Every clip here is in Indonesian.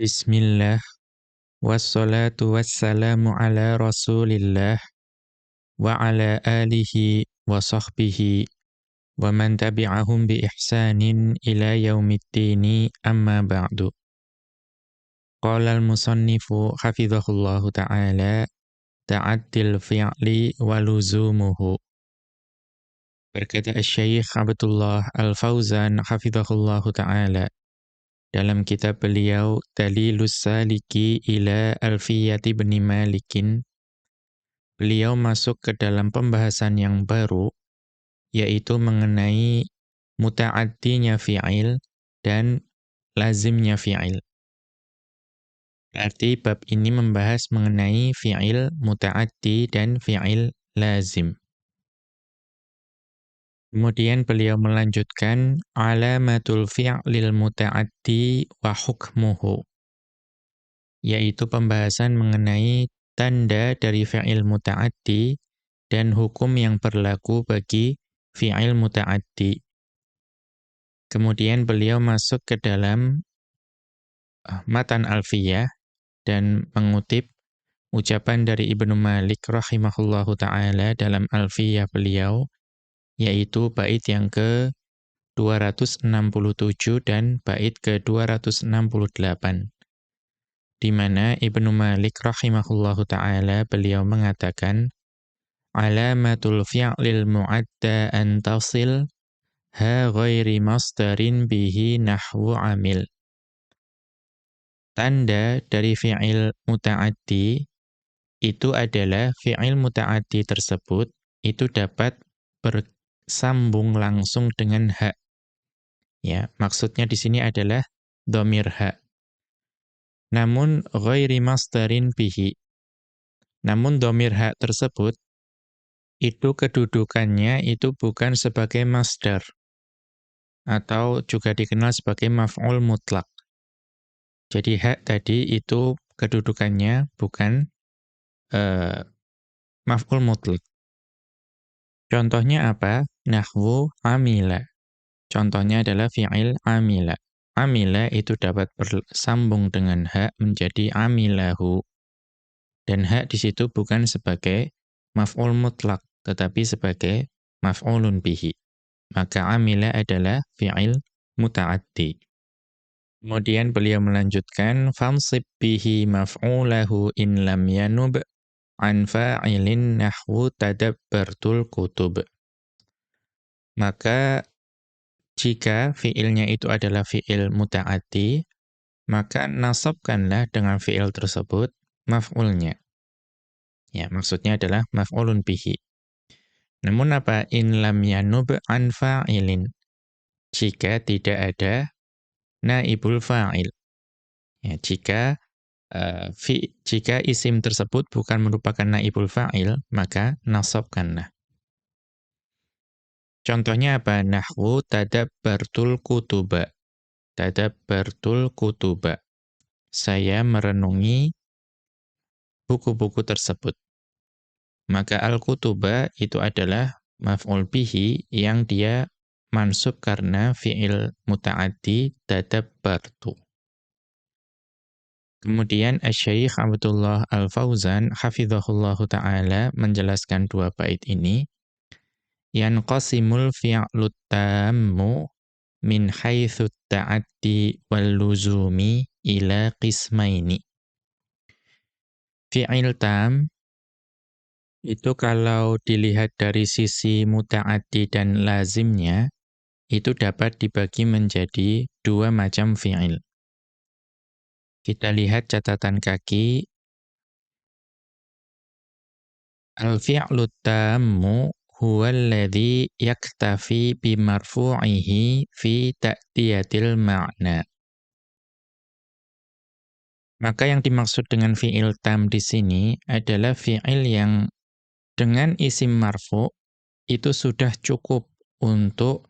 بسم الله والصلاة والسلام على رسول الله وعلى آله وصحبه ومن تبعهم بإحسان إلى يوم الدين. أما بعد قال المصنف حفظه الله تعالى تعد الفعل ولزومه بركة الشيخ عبد الله الفوزان حفظه الله تعالى. Dalam kitab beliau Dalilus Saliki ila Alfiyati bin Malikin beliau masuk ke dalam pembahasan yang baru yaitu mengenai muta'addinya fi'il dan lazimnya fi'il. Berarti bab ini membahas mengenai fi'il muta'addi dan fi'il lazim. Kemudian beliau melanjutkan alamatul fi'lil muta'addi wa hukmuhu yaitu pembahasan mengenai tanda dari fi'il muta'addi dan hukum yang berlaku bagi fi'il muta'addi. Kemudian beliau masuk ke dalam uh, matan alfiyah dan mengutip ucapan dari Ibnu Malik rahimahullahu taala dalam alfiyah beliau yaitu bait yang ke 267 dan bait ke 268 di mana Ibnu Malik rahimahullahu taala beliau mengatakan alamatul fi'lil mu'adda an tasil ha ghairi masdarin bihi nahwu amil. Tanda dari fi'il muta'addi itu adalah fi'il muta'addi tersebut itu dapat ber sambung langsung dengan hak. Ya, maksudnya di sini adalah domir hak. Namun ghairi masdarin bihi. Namun domir hak tersebut itu kedudukannya itu bukan sebagai masdar atau juga dikenal sebagai maf'ul mutlak. Jadi hak tadi itu kedudukannya bukan uh, maf'ul mutlak. Contohnya apa? Nahwu amila. Contohnya adalah fi'il amila. Amila itu dapat bersambung dengan hak menjadi amilahu. Dan hak di situ bukan sebagai maf'ul mutlak, tetapi sebagai maf'ulun bihi. Maka amila adalah fi'il muta'addi. Kemudian beliau melanjutkan fansib bihi maf'ulahu in lam yanub an fa'ilin nahwu tadabbartul kutub. Maka jika fiilnya itu adalah fiil muta'ati, maka nasabkanlah dengan fiil tersebut maf'ulnya. Ya, maksudnya adalah maf'ulun bihi. Namun apa? In lam yanub an fa'ilin. Jika tidak ada naibul fa'il. Ya, jika uh, fi, jika isim tersebut bukan merupakan naibul fa'il, maka nasabkanlah. Contohnya apa? Nahwu tadabbartul kutuba. Tadabbartul kutuba. Saya merenungi buku-buku tersebut. Maka al-kutuba itu adalah maf'ul bihi yang dia mansub karena fi'il muta'addi tadabbartu. Kemudian Asy-Syaikh Abdullah Al-Fauzan hafizahullahu taala menjelaskan dua bait ini yanqasimul fi'lut tammu min haitsu ta'addi wal luzumi ila qismaini. Fi'il tam itu kalau dilihat dari sisi muta'addi dan lazimnya itu dapat dibagi menjadi dua macam fi'il. Kita lihat catatan kaki. Al-fi'lu tammu alladhi yaktafi bimarfu'ihi fi ta'tiyatil ma'na. Maka yang dimaksud dengan fi'il tam di sini adalah fi'il yang dengan isim marfu itu sudah cukup untuk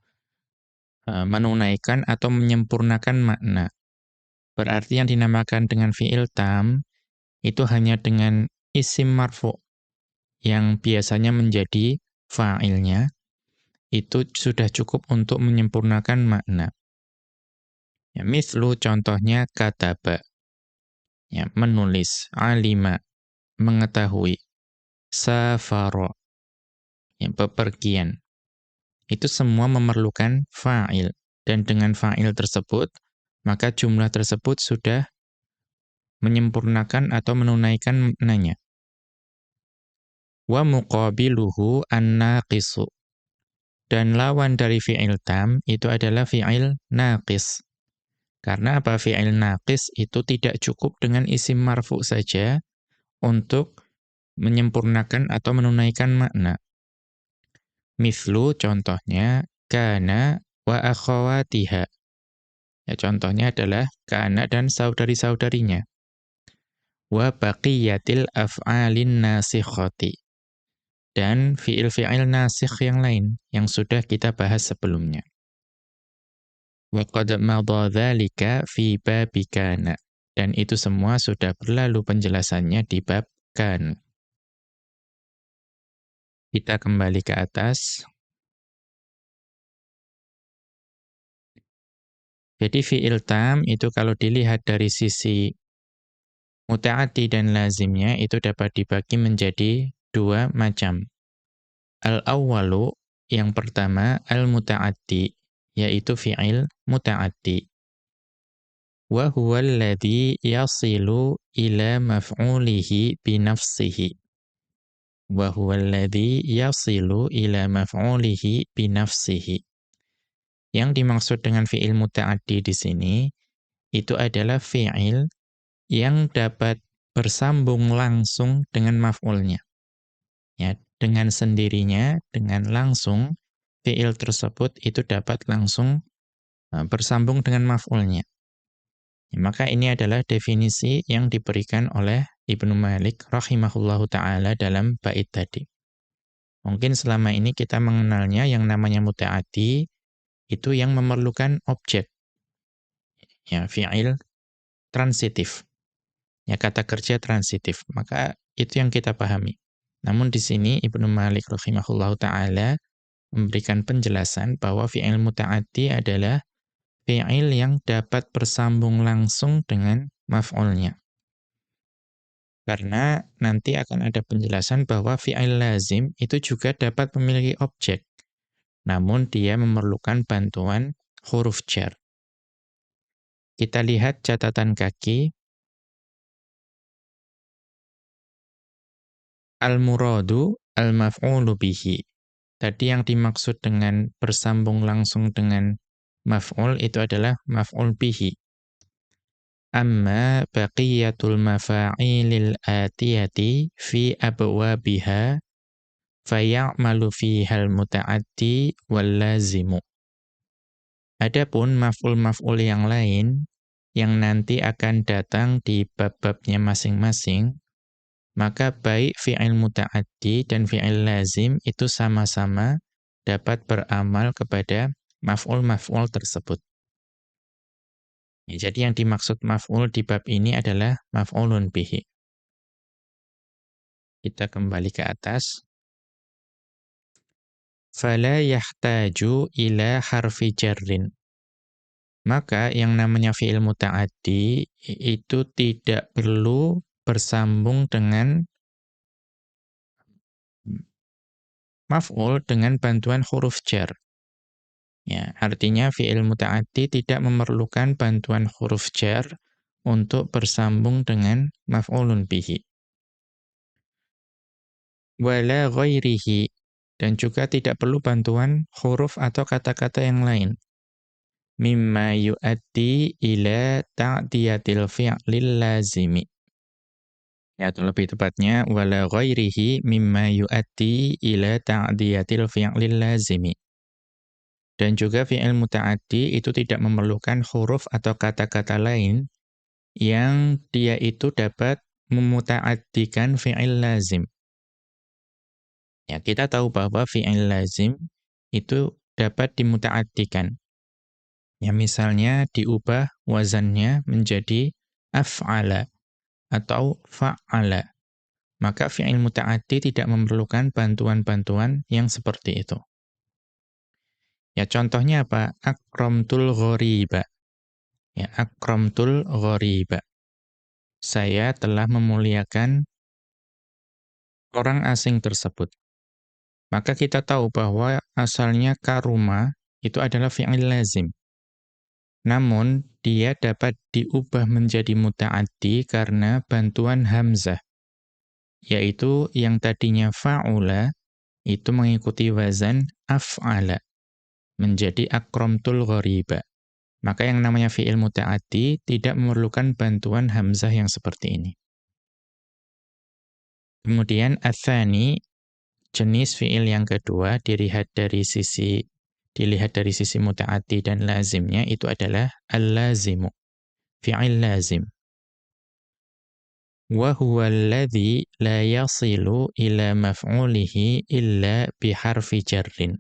uh, menunaikan atau menyempurnakan makna. Berarti yang dinamakan dengan fi'il tam itu hanya dengan isim marfu yang biasanya menjadi fa'ilnya itu sudah cukup untuk menyempurnakan makna. Ya, mislu contohnya kataba. Ya, menulis, alima, mengetahui, safara, ya, bepergian. Itu semua memerlukan fa'il. Dan dengan fa'il tersebut, maka jumlah tersebut sudah menyempurnakan atau menunaikan maknanya. Wa muqabiluhu an-naqisu. Dan lawan dari fi'il tam itu adalah fi'il naqis. Karena apa fi'il naqis itu tidak cukup dengan isim marfu saja untuk menyempurnakan atau menunaikan makna. Mithlu contohnya kana wa akhawatiha. Ya contohnya adalah kana dan saudari-saudarinya. Wa baqiyatil af'alin nasikhati. Dan fi'il-fi'il nasikh yang lain yang sudah kita bahas sebelumnya. Wa qad madha fi babi kana. Dan itu semua sudah berlalu penjelasannya di bab kan. Kita kembali ke atas. Jadi fi'il tam itu kalau dilihat dari sisi muta'ati dan lazimnya itu dapat dibagi menjadi dua macam. Al-awwalu yang pertama al-muta'ati yaitu fi'il muta'addi. Wa huwa alladhi yasilu ila maf'ulihi binafsihi. Wa huwa alladhi yasilu ila maf'ulihi binafsihi. Yang dimaksud dengan fi'il muta'addi di sini itu adalah fi'il yang dapat bersambung langsung dengan maf'ulnya. Ya, dengan sendirinya, dengan langsung fi'il tersebut itu dapat langsung uh, bersambung dengan maf'ulnya. Ya, maka ini adalah definisi yang diberikan oleh Ibnu Malik rahimahullahu taala dalam bait tadi. Mungkin selama ini kita mengenalnya yang namanya muta'ati itu yang memerlukan objek. Ya, fi'il transitif. Ya, kata kerja transitif. Maka itu yang kita pahami. Namun di sini Ibnu Malik rahimahullahu taala memberikan penjelasan bahwa fi'il muta'addi adalah fi'il yang dapat bersambung langsung dengan maf'ulnya. Karena nanti akan ada penjelasan bahwa fi'il lazim itu juga dapat memiliki objek. Namun dia memerlukan bantuan huruf jar. Kita lihat catatan kaki. Al-muradu al-maf'ulu bihi. Tadi yang dimaksud dengan bersambung langsung dengan maf'ul itu adalah maf'ul bihi. Amma baqiyatul mafa'ilil atiyati fi abwabiha fayamalu fihal muta'addi wal lazimu. Adapun maf'ul-maf'ul yang lain yang nanti akan datang di bab-babnya masing-masing maka baik fi'il muta'addi dan fi'il lazim itu sama-sama dapat beramal kepada maf'ul-maf'ul tersebut. Ya, jadi yang dimaksud maf'ul di bab ini adalah maf'ulun bihi. Kita kembali ke atas. Fala yahtaju ila harfi jarrin. Maka yang namanya fi'il muta'addi itu tidak perlu bersambung dengan maf'ul dengan bantuan huruf jar. Ya, artinya fi'il muta'addi tidak memerlukan bantuan huruf jar untuk bersambung dengan maf'ulun bihi. Wala ghairihi dan juga tidak perlu bantuan huruf atau kata-kata yang lain. Mimma yu'addi ila ta'diyatil fi'lil lazimi. Ya, atau lebih tepatnya wala ghairihi mimma yu'addi ila ta'diyatil fi'lil lazimi. Dan juga fi'il muta'addi itu tidak memerlukan huruf atau kata-kata lain yang dia itu dapat memuta'addikan fi'il lazim. Ya, kita tahu bahwa fi'il lazim itu dapat dimuta'addikan. Ya, misalnya diubah wazannya menjadi af'ala atau fa'ala. Maka fi'il muta'addi tidak memerlukan bantuan-bantuan yang seperti itu. Ya contohnya apa? Akramtul ghoriba. Ya akramtul ghoriba. saya telah memuliakan orang asing tersebut. Maka kita tahu bahwa asalnya karuma itu adalah fi'il lazim. Namun, dia dapat diubah menjadi muta'addi karena bantuan hamzah. Yaitu yang tadinya fa'ula, itu mengikuti wazan af'ala. Menjadi akramtul ghariba. Maka yang namanya fi'il muta'addi tidak memerlukan bantuan hamzah yang seperti ini. Kemudian athani jenis fi'il yang kedua dilihat dari sisi dilihat dari sisi muta'addi dan lazimnya itu adalah al-lazimu. Fi'il lazim. Wa huwa alladhi la yasilu ila maf'ulihi illa biharfi jarrin.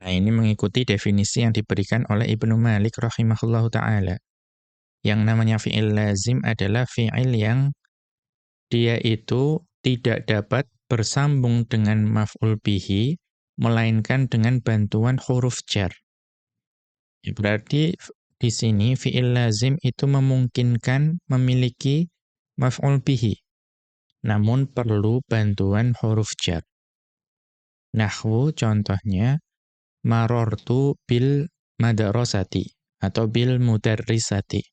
Nah, ini mengikuti definisi yang diberikan oleh Ibnu Malik rahimahullahu taala. Yang namanya fi'il lazim adalah fi'il yang dia itu tidak dapat bersambung dengan maf'ul bihi melainkan dengan bantuan huruf jar. Ya, berarti di sini fi'il lazim itu memungkinkan memiliki maf'ul bihi namun perlu bantuan huruf jar. Nahwu contohnya marortu bil madarosati atau bil mudarrisati.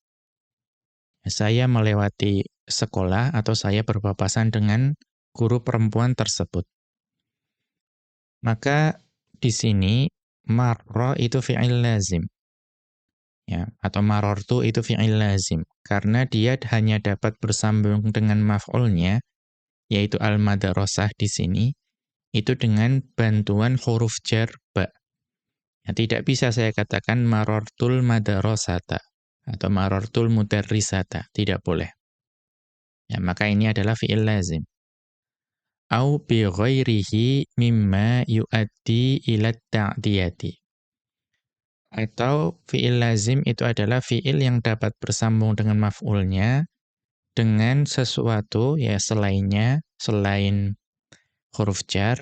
Saya melewati sekolah atau saya berpapasan dengan guru perempuan tersebut. Maka di sini marra itu fi'il lazim. Ya, atau marortu itu fi'il lazim karena dia hanya dapat bersambung dengan maf'ulnya yaitu al-madrasah di sini itu dengan bantuan huruf jar ba. Ya, tidak bisa saya katakan marortul madarosata atau marortul mudarrisata, tidak boleh. Ya, maka ini adalah fi'il lazim. Au bi ghairihi mimma yuaddi ila ta'diyati. Atau fi'il lazim itu adalah fi'il yang dapat bersambung dengan maf'ulnya dengan sesuatu ya selainnya, selain huruf jar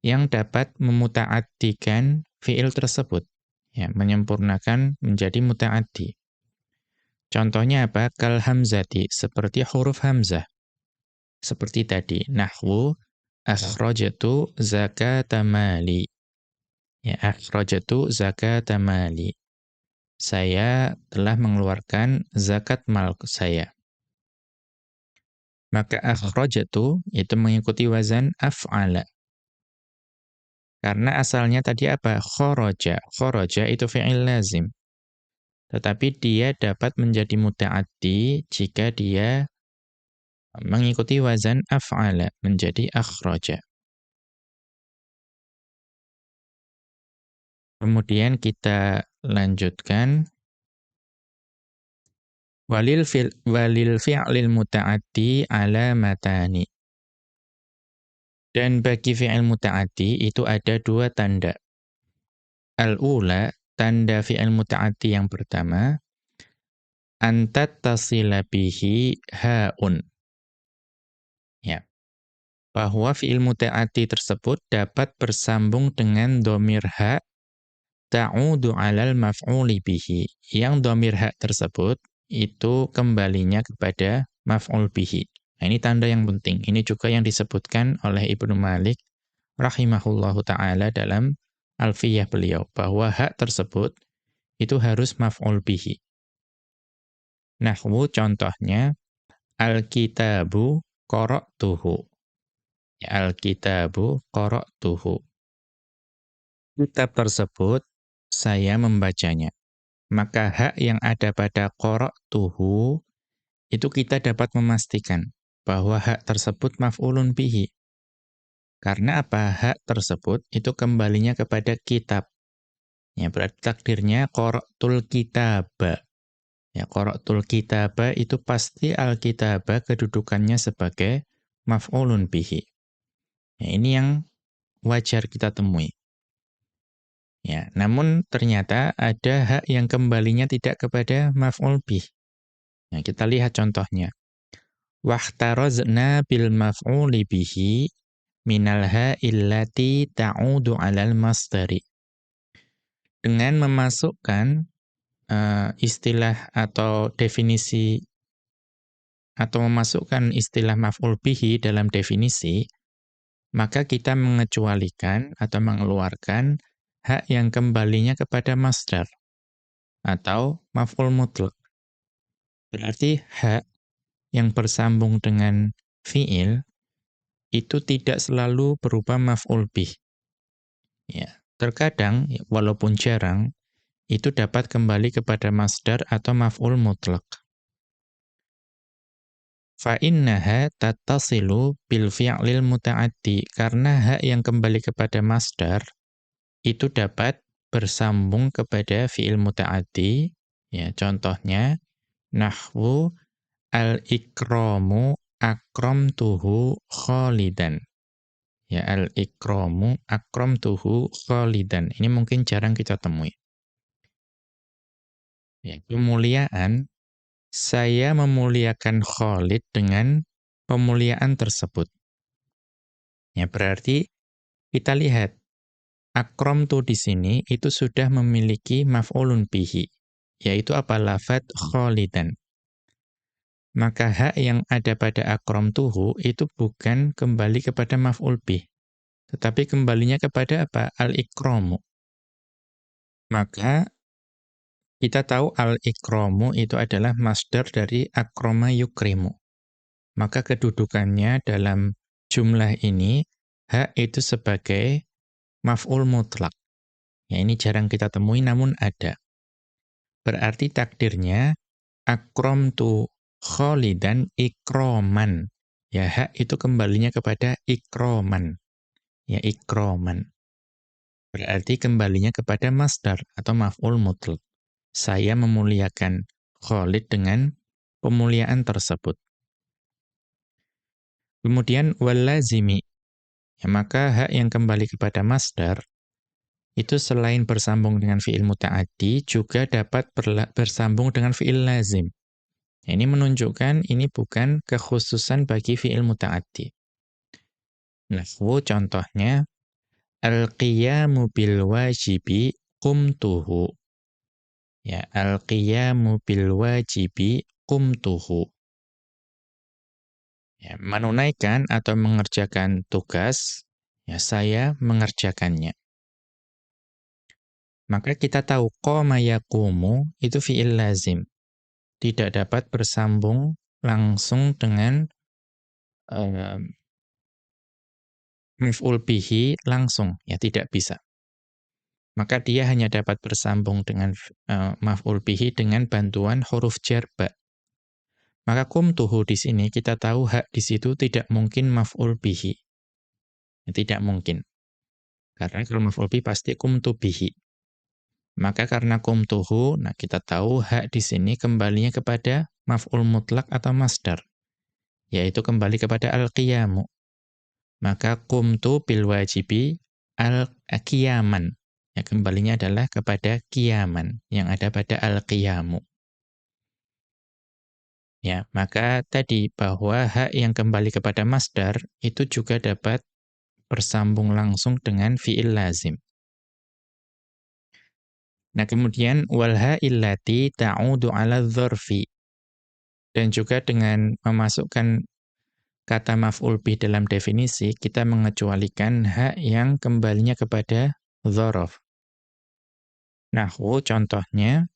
yang dapat memuta'addikan fiil tersebut, ya, menyempurnakan menjadi muta'addi. Contohnya apa? Kal hamzati, seperti huruf hamzah. Seperti tadi, nahwu akhrajatu zakata mali. Ya, akhrajatu zakata mali. Saya telah mengeluarkan zakat mal saya. Maka akhrajatu itu mengikuti wazan af'ala. Karena asalnya tadi apa? Khoroja. Khoroja itu fi'il lazim. Tetapi dia dapat menjadi muta'addi jika dia mengikuti wazan af'ala, menjadi akhroja. Kemudian kita lanjutkan. Walil fi'lil muta'addi ala matani. Dan bagi fi'il muta'ati itu ada dua tanda. Al-ula, tanda fi'il muta'ati yang pertama, antat tasila bihi ha'un. Bahwa fi'il muta'ati tersebut dapat bersambung dengan domir ha' ta'udu alal maf'uli bihi. Yang domir ha' tersebut itu kembalinya kepada maf'ul bihi. Nah, ini tanda yang penting. Ini juga yang disebutkan oleh Ibnu Malik rahimahullahu taala dalam Alfiyah beliau bahwa hak tersebut itu harus maf'ul bihi. Nahwu contohnya al-kitabu qara'tuhu. Al-kitabu qara'tuhu. Kitab tersebut saya membacanya. Maka hak yang ada pada qara'tuhu itu kita dapat memastikan bahwa hak tersebut maf'ulun bihi. Karena apa? Hak tersebut itu kembalinya kepada kitab. Ya, berarti takdirnya qara'tul kitaba. Ya, qara'tul kitaba itu pasti al-kitaba kedudukannya sebagai maf'ulun bihi. Ya, ini yang wajar kita temui. Ya, namun ternyata ada hak yang kembalinya tidak kepada maf'ul bih. Ya, kita lihat contohnya. Wahtarozna bil maf'uli bihi minal ha'illati ta'udu 'alal masdari. Dengan memasukkan uh, istilah atau definisi atau memasukkan istilah maf'ul bihi dalam definisi, maka kita mengecualikan atau mengeluarkan hak yang kembalinya kepada masdar atau maf'ul mutlak. Berarti hak yang bersambung dengan fi'il itu tidak selalu berupa maf'ul bih. Ya, terkadang walaupun jarang itu dapat kembali kepada masdar atau maf'ul mutlak. Fa innaha tattasilu bil fi'lil muta'addi. Karena hak yang kembali kepada masdar itu dapat bersambung kepada fi'il muta'addi. Ya contohnya nahwu al-ikramu akramtuhu khalidan. Ya al-ikramu akramtuhu khalidan. Ini mungkin jarang kita temui. Ya kemuliaan saya memuliakan Khalid dengan pemuliaan tersebut. Ya, berarti kita lihat akrom tu di sini itu sudah memiliki maf'ulun bihi, yaitu apa lafat Khalidan. Maka hak yang ada pada akrom tuhu itu bukan kembali kepada maf'ul bih, tetapi kembalinya kepada apa? Al-ikramu. Maka kita tahu al-ikramu itu adalah masdar dari akroma yukrimu. Maka kedudukannya dalam jumlah ini, hak itu sebagai maf'ul mutlak. Ya, ini jarang kita temui namun ada. Berarti takdirnya akrom tu kholidan ikroman. Ya, hak itu kembalinya kepada ikroman. Ya, ikroman. Berarti kembalinya kepada masdar atau maf'ul mutlak saya memuliakan Khalid dengan pemuliaan tersebut. Kemudian walazimi, ya, maka hak yang kembali kepada masdar itu selain bersambung dengan fi'il muta'addi juga dapat bersambung dengan fi'il lazim. Ya, ini menunjukkan ini bukan kekhususan bagi fi'il muta'addi. Nahwu contohnya al-qiyamu bil wajibi qumtuhu Ya, al-qiyamu bil wajibi qumtuhu. Ya, menunaikan atau mengerjakan tugas, ya saya mengerjakannya. Maka kita tahu qama yaqumu itu fi'il lazim. Tidak dapat bersambung langsung dengan uh, maf'ul bihi langsung, ya tidak bisa maka dia hanya dapat bersambung dengan uh, maf'ul bihi dengan bantuan huruf jar. Maka kumtuhu di sini kita tahu hak di situ tidak mungkin maf'ul bihi. Tidak mungkin. Karena kalau maf'ul bihi pasti kumtu bihi. Maka karena kumtuhu, nah kita tahu hak di sini kembalinya kepada maf'ul mutlak atau masdar. Yaitu kembali kepada al-qiyamu. Maka kumtu bil wajibi al-qiyaman Ya, kembalinya adalah kepada kiaman yang ada pada al-qiyamu. Ya, maka tadi bahwa hak yang kembali kepada masdar itu juga dapat bersambung langsung dengan fi'il lazim. Nah, kemudian wal illati ta'udu 'ala dzarfi. Dan juga dengan memasukkan kata maf'ul bih dalam definisi, kita mengecualikan hak yang kembalinya kepada dzaraf. Nahwu contohnya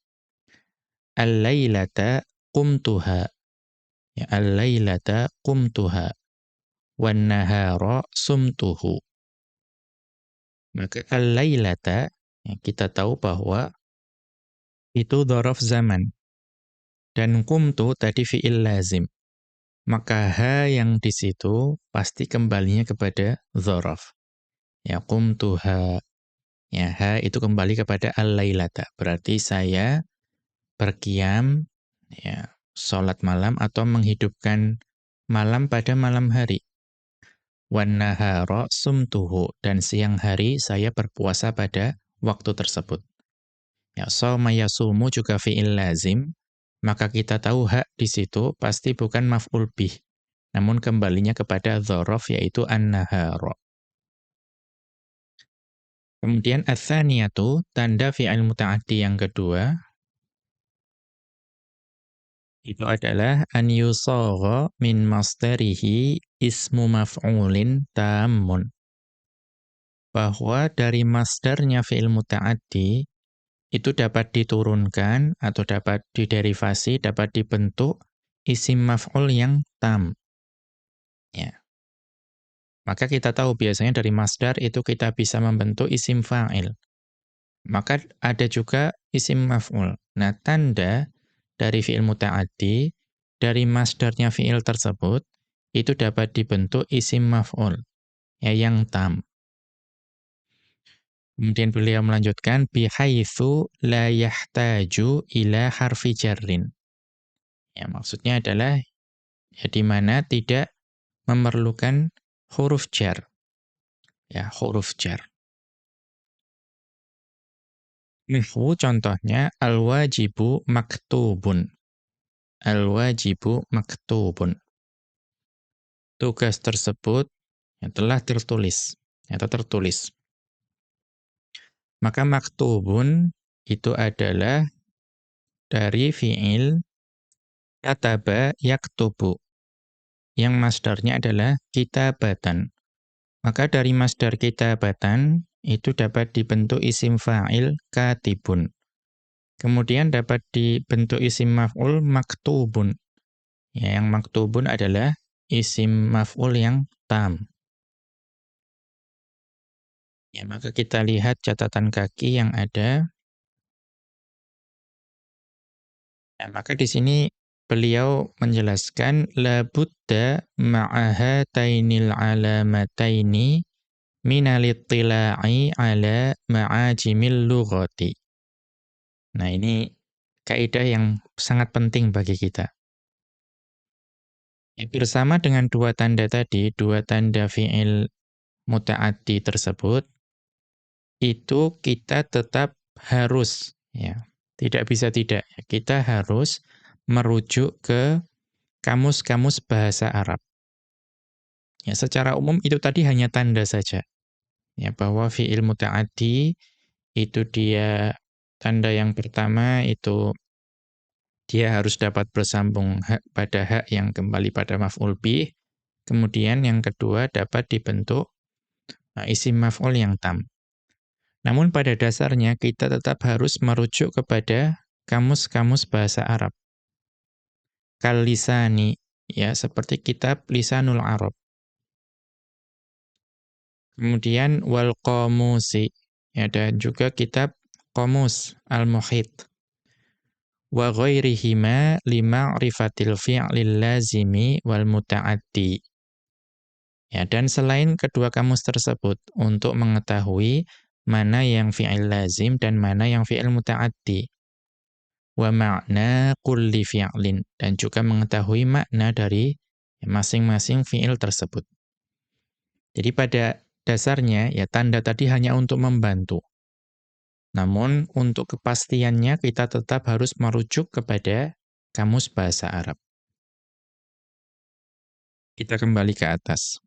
al-lailata qumtuha. Ya, al-lailata qumtuha wan nahara sumtuhu. Maka al-lailata ya, kita tahu bahwa itu dzaraf zaman. Dan qumtu tadi fi'il lazim. Maka ha yang di situ pasti kembalinya kepada dzaraf. Ya qumtuha Ya, ha itu kembali kepada al-lailata. Berarti saya berkiam ya, salat malam atau menghidupkan malam pada malam hari. Wan nahara sumtuhu dan siang hari saya berpuasa pada waktu tersebut. Ya, sawma yasumu juga fi'il lazim, maka kita tahu hak di situ pasti bukan maf'ul bih, namun kembalinya kepada dzaraf yaitu an-nahara. Kemudian ats-tsaniyatu, tanda fi'il muta'addi yang kedua, Itu adalah an min masdarihi ismu maf'ulin tammun. Bahwa dari masdarnya fi'il muta'addi itu dapat diturunkan atau dapat diderivasi, dapat dibentuk isim maf'ul yang tam. Ya. Maka kita tahu biasanya dari masdar itu kita bisa membentuk isim fa'il. Maka ada juga isim maf'ul. Nah, tanda dari fi'il muta'addi, dari masdarnya fi'il tersebut, itu dapat dibentuk isim maf'ul, ya, yang tam. Kemudian beliau melanjutkan, bihaitsu la yahtaju ila harfi jarrin. Ya, maksudnya adalah, ya, di mana tidak memerlukan huruf jar. Ya, huruf jar. Mihu contohnya al-wajibu maktubun. Al-wajibu maktubun. Tugas tersebut yang telah tertulis atau tertulis. Maka maktubun itu adalah dari fiil kataba yaktubu. Yang masdarnya adalah kitabatan. Maka dari masdar kitabatan itu dapat dibentuk isim fa'il katibun. Kemudian dapat dibentuk isim maf'ul maktubun. Ya, yang maktubun adalah isim maf'ul yang tam. Ya, maka kita lihat catatan kaki yang ada. Nah, maka di sini beliau menjelaskan la budda ma'ahatainil alamataini minalittila'i ala ma'ajimil lughati. Nah, ini kaidah yang sangat penting bagi kita. Ya, bersama dengan dua tanda tadi, dua tanda fi'il muta'addi tersebut, itu kita tetap harus, ya, tidak bisa tidak, kita harus merujuk ke kamus-kamus bahasa Arab. Ya, secara umum itu tadi hanya tanda saja ya bahwa fi'il muta'addi itu dia tanda yang pertama itu dia harus dapat bersambung hak pada hak yang kembali pada maf'ul bih. Kemudian yang kedua dapat dibentuk uh, isim maf'ul yang tam. Namun pada dasarnya kita tetap harus merujuk kepada kamus-kamus bahasa Arab. Kalisani, ya seperti kitab Lisanul Arab. Kemudian wal qamusi ya dan juga kitab Qamus Al-Muhit. Wa ghairihima lima'rifatil fi'lil lazimi wal muta'addi. Ya dan selain kedua kamus tersebut untuk mengetahui mana yang fi'il lazim dan mana yang fi'il muta'addi. Wa ma'na kulli fi'lin dan juga mengetahui makna dari masing-masing fi'il tersebut. Jadi pada dasarnya ya tanda tadi hanya untuk membantu. Namun untuk kepastiannya kita tetap harus merujuk kepada kamus bahasa Arab. Kita kembali ke atas.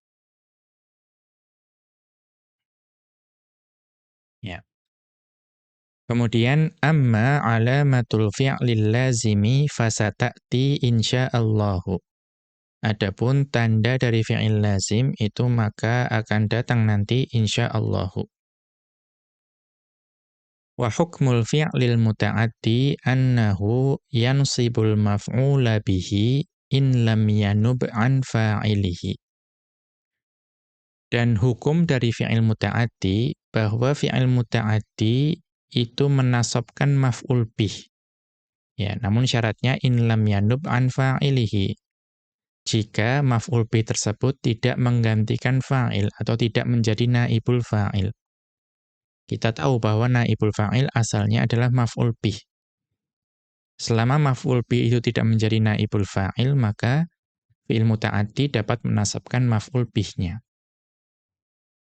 Kemudian amma alamatul fi'lil lazimi fasata'ti insyaallahu. Adapun tanda dari fi'il lazim itu maka akan datang nanti insyaallahu. Wa hukmul fi'lil muta'addi annahu yansibul maf'ula bihi in lam yanub an fa'ilihi. Dan hukum dari fi'il muta'addi bahwa fi'il muta'addi itu menasabkan maf'ul bih. Ya, namun syaratnya in lam yanub an fa'ilihi jika maf'ul bih tersebut tidak menggantikan fa'il atau tidak menjadi naibul fa'il. Kita tahu bahwa naibul fa'il asalnya adalah maf'ul bih. Selama maf'ul bih itu tidak menjadi naibul fa'il, maka fi'il muta'addi dapat menasabkan maf'ul bihnya.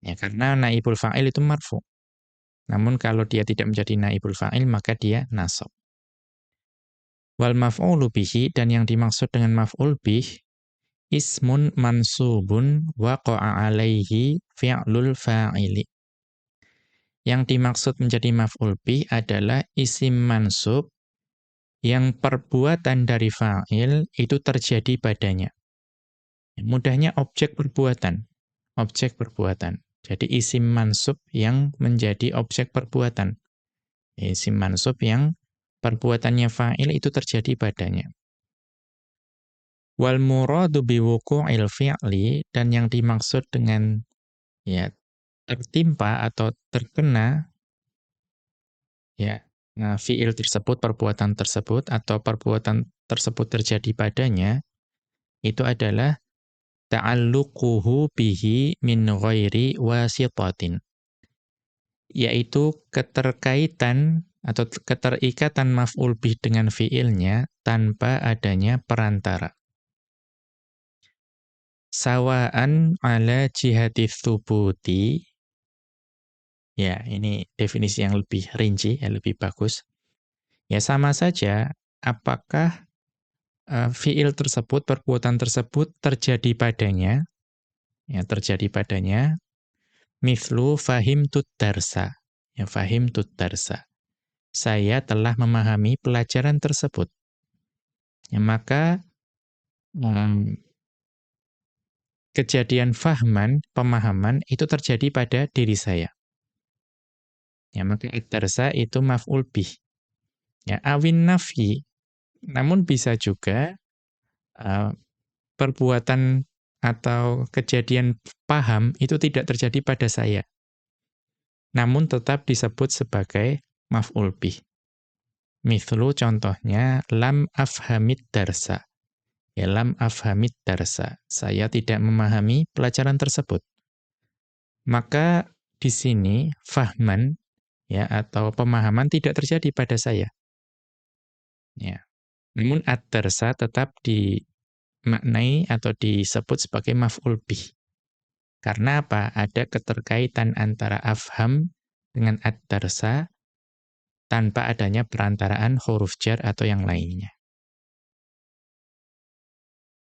Ya, karena naibul fa'il itu marfu. Namun kalau dia tidak menjadi naibul fa'il, maka dia nasab. Wal maf'ulu bihi, dan yang dimaksud dengan maf'ul bih, ismun mansubun waqa'a alaihi fi'lul fa'ili. Yang dimaksud menjadi maf'ul bih adalah isim mansub yang perbuatan dari fa'il itu terjadi padanya. Mudahnya objek perbuatan. Objek perbuatan. Jadi isim mansub yang menjadi objek perbuatan. Isim mansub yang perbuatannya fa'il itu terjadi padanya. Wal muradu biwuku'il fi'li dan yang dimaksud dengan ya tertimpa atau terkena ya nah, fi'il tersebut, perbuatan tersebut atau perbuatan tersebut terjadi padanya itu adalah ta'alluquhu bihi min ghairi wasitatin yaitu keterkaitan atau keterikatan maf'ul bih dengan fiilnya tanpa adanya perantara. Sawaan ala jihati thubuti Ya, ini definisi yang lebih rinci, yang lebih bagus. Ya sama saja apakah uh, fiil tersebut, perbuatan tersebut terjadi padanya, ya terjadi padanya, mithlu fahim darsa, ya fahim darsa saya telah memahami pelajaran tersebut. Ya, maka um, kejadian fahman, pemahaman, itu terjadi pada diri saya. Ya, maka iktarsa itu maf'ul bih. Ya, awin nafi. Namun bisa juga uh, perbuatan atau kejadian paham itu tidak terjadi pada saya. Namun tetap disebut sebagai maf'ul bih. Mithlu contohnya lam afhamid darsa. Ya lam afhamid darsa. Saya tidak memahami pelajaran tersebut. Maka di sini fahman ya atau pemahaman tidak terjadi pada saya. Ya. Namun ad-darsa tetap dimaknai atau disebut sebagai maf'ul bih. Karena apa? Ada keterkaitan antara afham dengan ad-darsa tanpa adanya perantaraan huruf jar atau yang lainnya.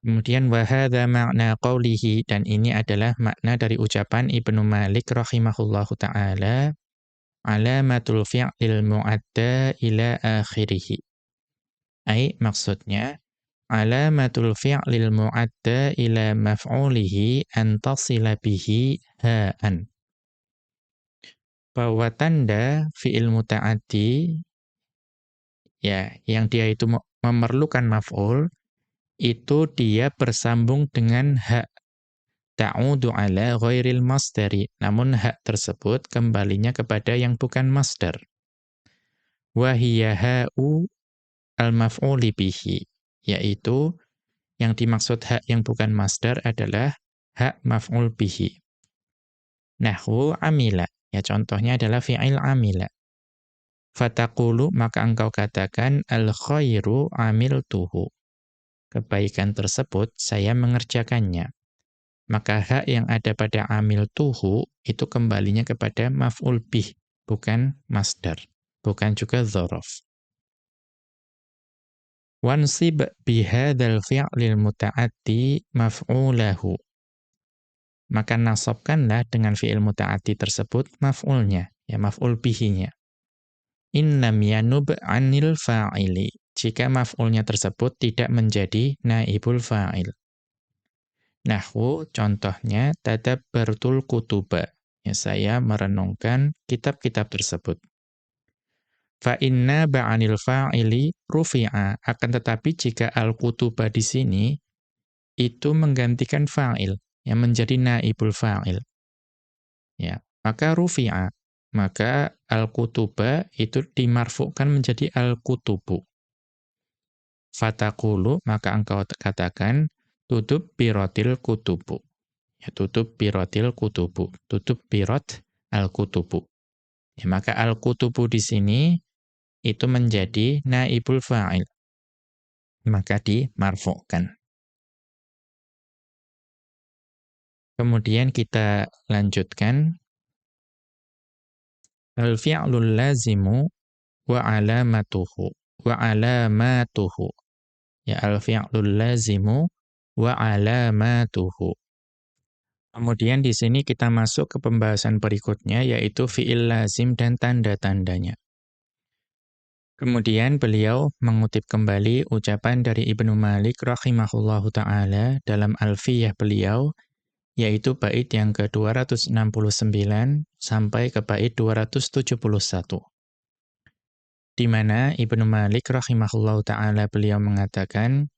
Kemudian wahada makna qawlihi dan ini adalah makna dari ucapan Ibnu Malik rahimahullahu taala alamatul fi'lil mu'adda ila akhirih. Ai maksudnya alamatul fi'lil mu'adda ila maf'ulihi an tasila bihi ha'an. Bahwa tanda fi'il muta'addi ya yang dia itu memerlukan maf'ul itu dia bersambung dengan hak ta'udu ala ghairil masdari. Namun hak tersebut kembalinya kepada yang bukan masdar. Wa hiya ha'u al maf'uli bihi yaitu yang dimaksud hak yang bukan masdar adalah hak maf'ul bihi nahwu amila Ya contohnya adalah fi'il amila. Fatakulu maka engkau katakan al khairu tuhu. Kebaikan tersebut saya mengerjakannya. Maka hak yang ada pada amil tuhu itu kembalinya kepada maf'ul bih, bukan masdar, bukan juga dzaraf. Wansib bihadzal fi'lil muta'addi maf'ulahu maka nasabkanlah dengan fi'il muta'ati tersebut maf'ulnya, ya maf'ul bihinya. Innam yanub 'anil fa'ili. Jika maf'ulnya tersebut tidak menjadi naibul fa'il. Nahwu contohnya tadabbartul kutuba. Ya saya merenungkan kitab-kitab tersebut. Fa inna ba'anil fa'ili rufi'a. Akan tetapi jika al-kutuba di sini itu menggantikan fa'il yang menjadi naibul fa'il. Ya, maka rufi'a, maka al-kutuba itu dimarfukan menjadi al-kutubu. Fatakulu, maka engkau katakan, tutup birotil kutubu. Ya, tutup birotil kutubu. Tutup birot al-kutubu. Ya, maka al-kutubu di sini itu menjadi naibul fa'il. Maka dimarfukan. Kemudian kita lanjutkan al-fi'lul lazimu wa alamatuhu wa alamatuhu. Ya al-fi'lul lazimu wa alamatuhu. Kemudian di sini kita masuk ke pembahasan berikutnya yaitu fi'il lazim dan tanda-tandanya. Kemudian beliau mengutip kembali ucapan dari Ibnu Malik rahimahullahu taala dalam Alfiyah beliau yaitu bait yang ke-269 sampai ke bait 271. Di mana Ibnu Malik rahimahullahu taala beliau mengatakan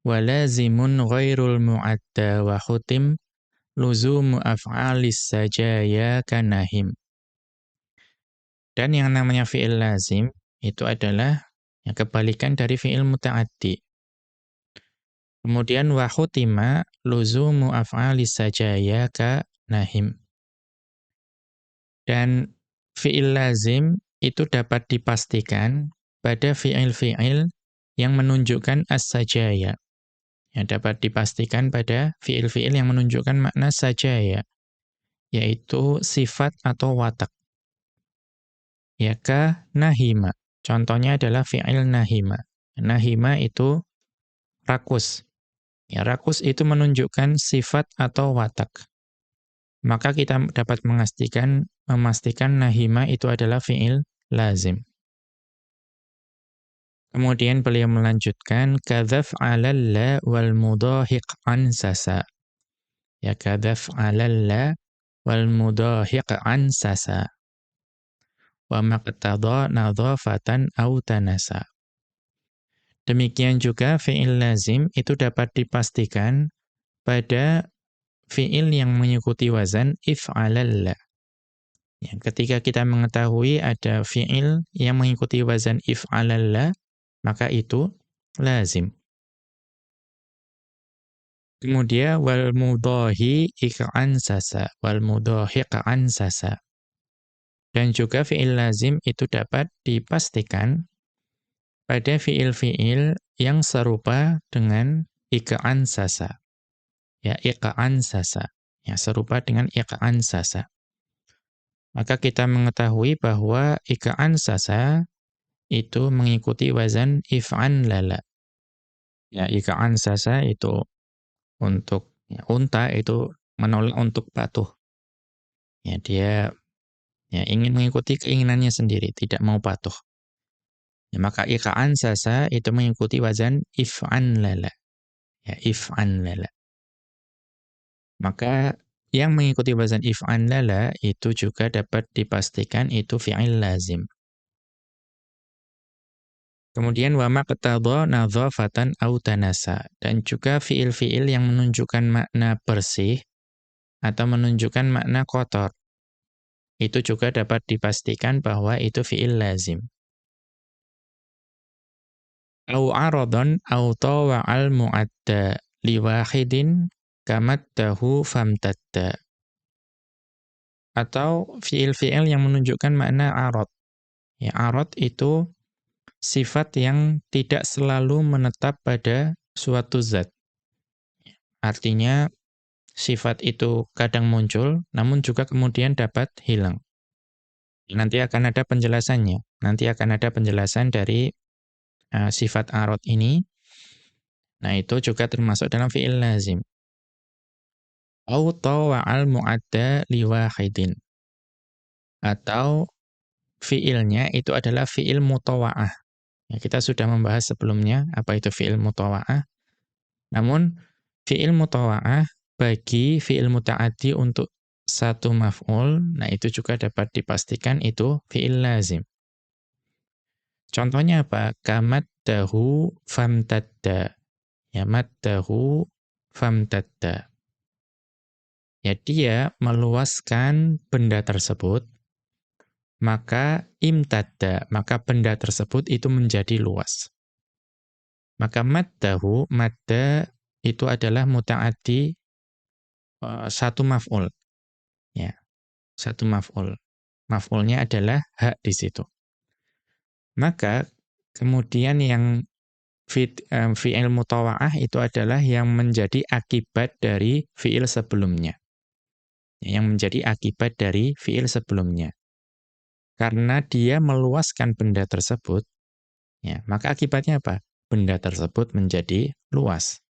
walazimun ghairul mu'adda wa khutim luzumu af'alis sajaya kanahim. Dan yang namanya fi'il lazim itu adalah yang kebalikan dari fi'il muta'addi. Kemudian wa khutima luzumu af'ali sajaya ka nahim. Dan fi'il lazim itu dapat dipastikan pada fi'il-fi'il yang menunjukkan as-sajaya. Yang dapat dipastikan pada fi'il-fi'il yang menunjukkan makna sajaya, yaitu sifat atau watak. Ya ka nahima. Contohnya adalah fi'il nahima. Nahima itu rakus. Ya, rakus itu menunjukkan sifat atau watak. Maka kita dapat memastikan memastikan nahima itu adalah fi'il lazim. Kemudian beliau melanjutkan kadzaf 'alal la wal mudahiq an sasa. Ya kadzaf 'alal la wal mudahiq an sasa wa maqtada nadhafatan. Demikian juga fi'il lazim itu dapat dipastikan pada fi'il yang mengikuti wazan if'alalla. Ya, ketika kita mengetahui ada fi'il yang mengikuti wazan if'alalla, maka itu lazim. Kemudian wal mudahi ik'an sasa, wal mudahi sasa. Dan juga fi'il lazim itu dapat dipastikan pada fi'il-fi'il yang serupa dengan ika'an sasa. Ya, ika'an sasa. Ya, serupa dengan ika'an sasa. Maka kita mengetahui bahwa ika'an sasa itu mengikuti wazan if'an lala. Ya, ika'an sasa itu untuk ya, unta itu menolak untuk patuh. Ya, dia ya, ingin mengikuti keinginannya sendiri, tidak mau patuh. Ya, maka ika'an sasa itu mengikuti wazan if'an lala. Ya, if'an lala. Maka yang mengikuti wazan if'an lala itu juga dapat dipastikan itu fi'il lazim. Kemudian wa maqtada nadhafatan aw tanasa dan juga fiil-fiil yang menunjukkan makna bersih atau menunjukkan makna kotor itu juga dapat dipastikan bahwa itu fi'il lazim. Au aradon au tawa'al mu'adda liwahidin kamaddahu famtadda. Atau fi'il-fi'il yang menunjukkan makna arad. Ya, arad itu sifat yang tidak selalu menetap pada suatu zat. Artinya sifat itu kadang muncul, namun juga kemudian dapat hilang. Nanti akan ada penjelasannya. Nanti akan ada penjelasan dari uh, sifat arot ini. Nah, itu juga termasuk dalam fi'il lazim. Au tawa'al mu'adda liwahidin. Atau fi'ilnya itu adalah fi'il mutawa'ah. Ya, kita sudah membahas sebelumnya apa itu fi'il mutawa'ah. Namun, fi'il mutawa'ah bagi fi'il muta'addi untuk satu maf'ul, nah itu juga dapat dipastikan itu fi'il lazim. Contohnya apa? Kamaddahu famtadda. Ya, maddahu famtadda. Ya, dia meluaskan benda tersebut, maka imtadda, maka benda tersebut itu menjadi luas. Maka maddahu, madda itu adalah muta'addi Eh, satu maf'ul. Ya. Satu maf'ul. Maf'ulnya adalah hak di situ. Maka kemudian yang um, fi'il mutawa'ah itu adalah yang menjadi akibat dari fi'il sebelumnya. Yang menjadi akibat dari fi'il sebelumnya. Karena dia meluaskan benda tersebut, ya, maka akibatnya apa? Benda tersebut menjadi luas.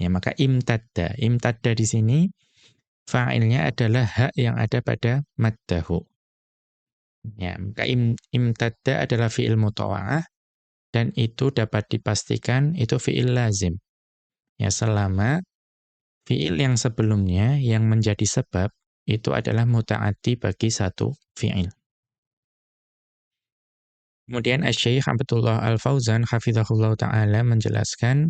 Ya, maka imtadda. Imtadda di sini fa'ilnya adalah hak yang ada pada maddahu. Ya, maka im, imtadda adalah fi'il mutawa'ah dan itu dapat dipastikan itu fi'il lazim. Ya, selama fi'il yang sebelumnya yang menjadi sebab itu adalah muta'ati bagi satu fi'il. Kemudian Asy-Syaikh Abdullah Al-Fauzan hafizahullah taala menjelaskan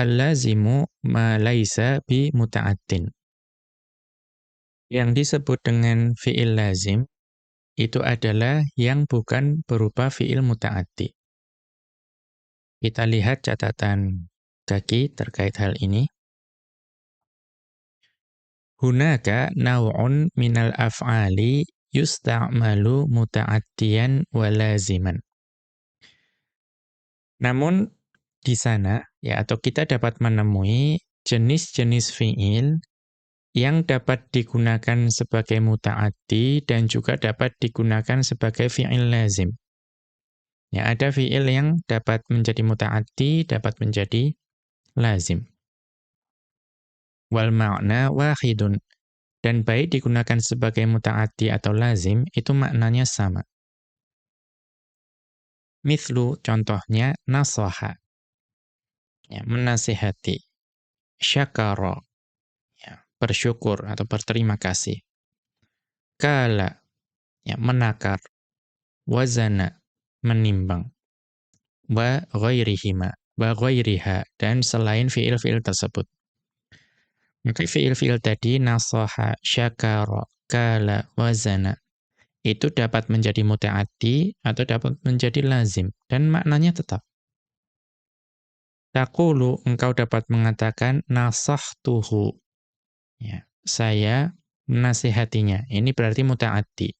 al-lazimu ma laisa bi muta'attin. Yang disebut dengan fi'il lazim itu adalah yang bukan berupa fi'il muta'atti. Kita lihat catatan kaki terkait hal ini. Hunaka naw'un minal af'ali yusta'malu muta'attiyan wa laziman. Namun di sana ya atau kita dapat menemui jenis-jenis fiil yang dapat digunakan sebagai muta'atti dan juga dapat digunakan sebagai fiil lazim. Ya, ada fiil yang dapat menjadi muta'atti, dapat menjadi lazim. Wal ma'na wahidun. Dan baik digunakan sebagai muta'ati atau lazim, itu maknanya sama. Mithlu, contohnya, nasoha. Ya, menasihati. Syakara. Bersyukur atau berterima kasih. Kala. Ya, menakar. Wazana. Menimbang. Wa ghairihima. Wa ghairiha. Dan selain fiil-fiil tersebut. Maka fiil-fiil tadi nasoha, syakara, kala, wazana itu dapat menjadi muta'ati atau dapat menjadi lazim dan maknanya tetap. Takulu engkau dapat mengatakan nasahtuhu. Ya, saya menasihatinya. Ini berarti muta'ati.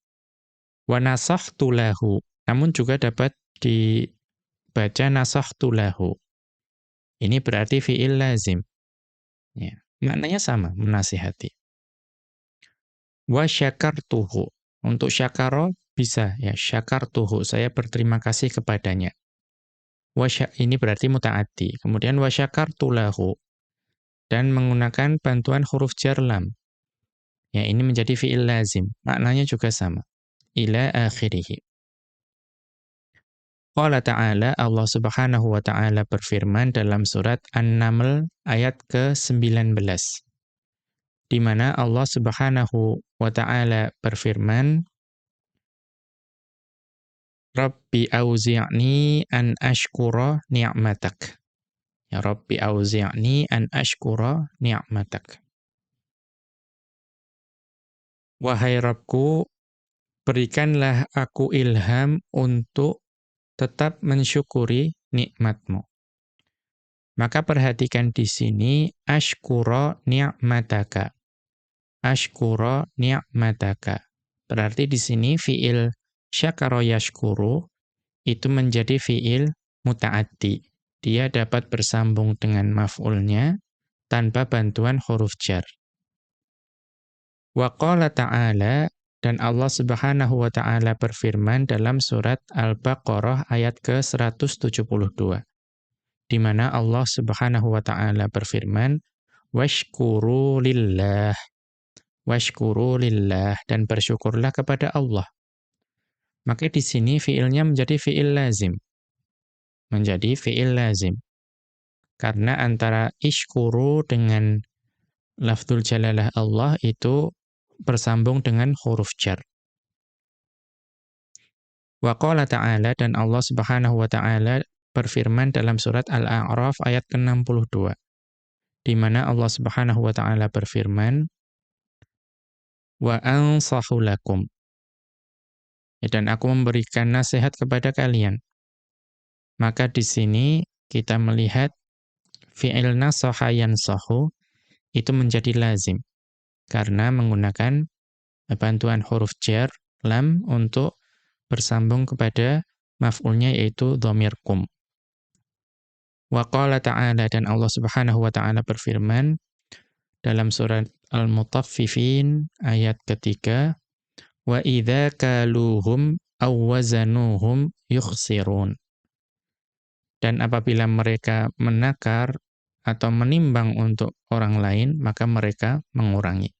Wa nasahtu lahu. Namun juga dapat dibaca nasahtu lahu. Ini berarti fi'il lazim. Ya. Maknanya sama, menasihati. Wa syakartuhu. Untuk syakaro bisa ya, syakartuhu, saya berterima kasih kepadanya. Wa ini berarti mutaati. Kemudian wa syakartulahu. Dan menggunakan bantuan huruf jar lam. Ya, ini menjadi fi'il lazim. Maknanya juga sama. Ila akhirih. Qala ta'ala, Allah subhanahu wa ta'ala berfirman dalam surat An-Naml ayat ke-19. Di mana Allah subhanahu wa ta'ala berfirman, Rabbi auzi'ni an ashkura ni'matak. Ya Rabbi auzi'ni an ashkura ni'matak. Wahai Rabbku, berikanlah aku ilham untuk tetap mensyukuri nikmatmu. Maka perhatikan di sini ashkura ni'mataka. Ashkura ni'mataka. Berarti di sini fiil syakara yashkuru itu menjadi fiil mutaaddi. Dia dapat bersambung dengan maf'ulnya tanpa bantuan huruf jar. Wa ta'ala dan Allah Subhanahu wa taala berfirman dalam surat Al-Baqarah ayat ke-172. Di mana Allah Subhanahu wa taala berfirman, "Washkuru lillah." Washkuru lillah dan bersyukurlah kepada Allah. Maka di sini fiilnya menjadi fiil lazim. Menjadi fiil lazim. Karena antara ishkuru dengan lafzul jalalah Allah itu bersambung dengan huruf jar. Wa qala ta'ala dan Allah Subhanahu wa taala berfirman dalam surat Al-A'raf ayat ke-62 di mana Allah Subhanahu wa taala berfirman wa ansahu lakum ya, dan aku memberikan nasihat kepada kalian maka di sini kita melihat fi'il nasaha yansahu itu menjadi lazim karena menggunakan bantuan huruf jar lam untuk bersambung kepada maf'ulnya yaitu dhamir kum. Wa qala ta'ala dan Allah Subhanahu wa taala berfirman dalam surat Al-Mutaffifin ayat ketiga wa idza kaluhum aw wazanuhum yukhsirun. Dan apabila mereka menakar atau menimbang untuk orang lain, maka mereka mengurangi.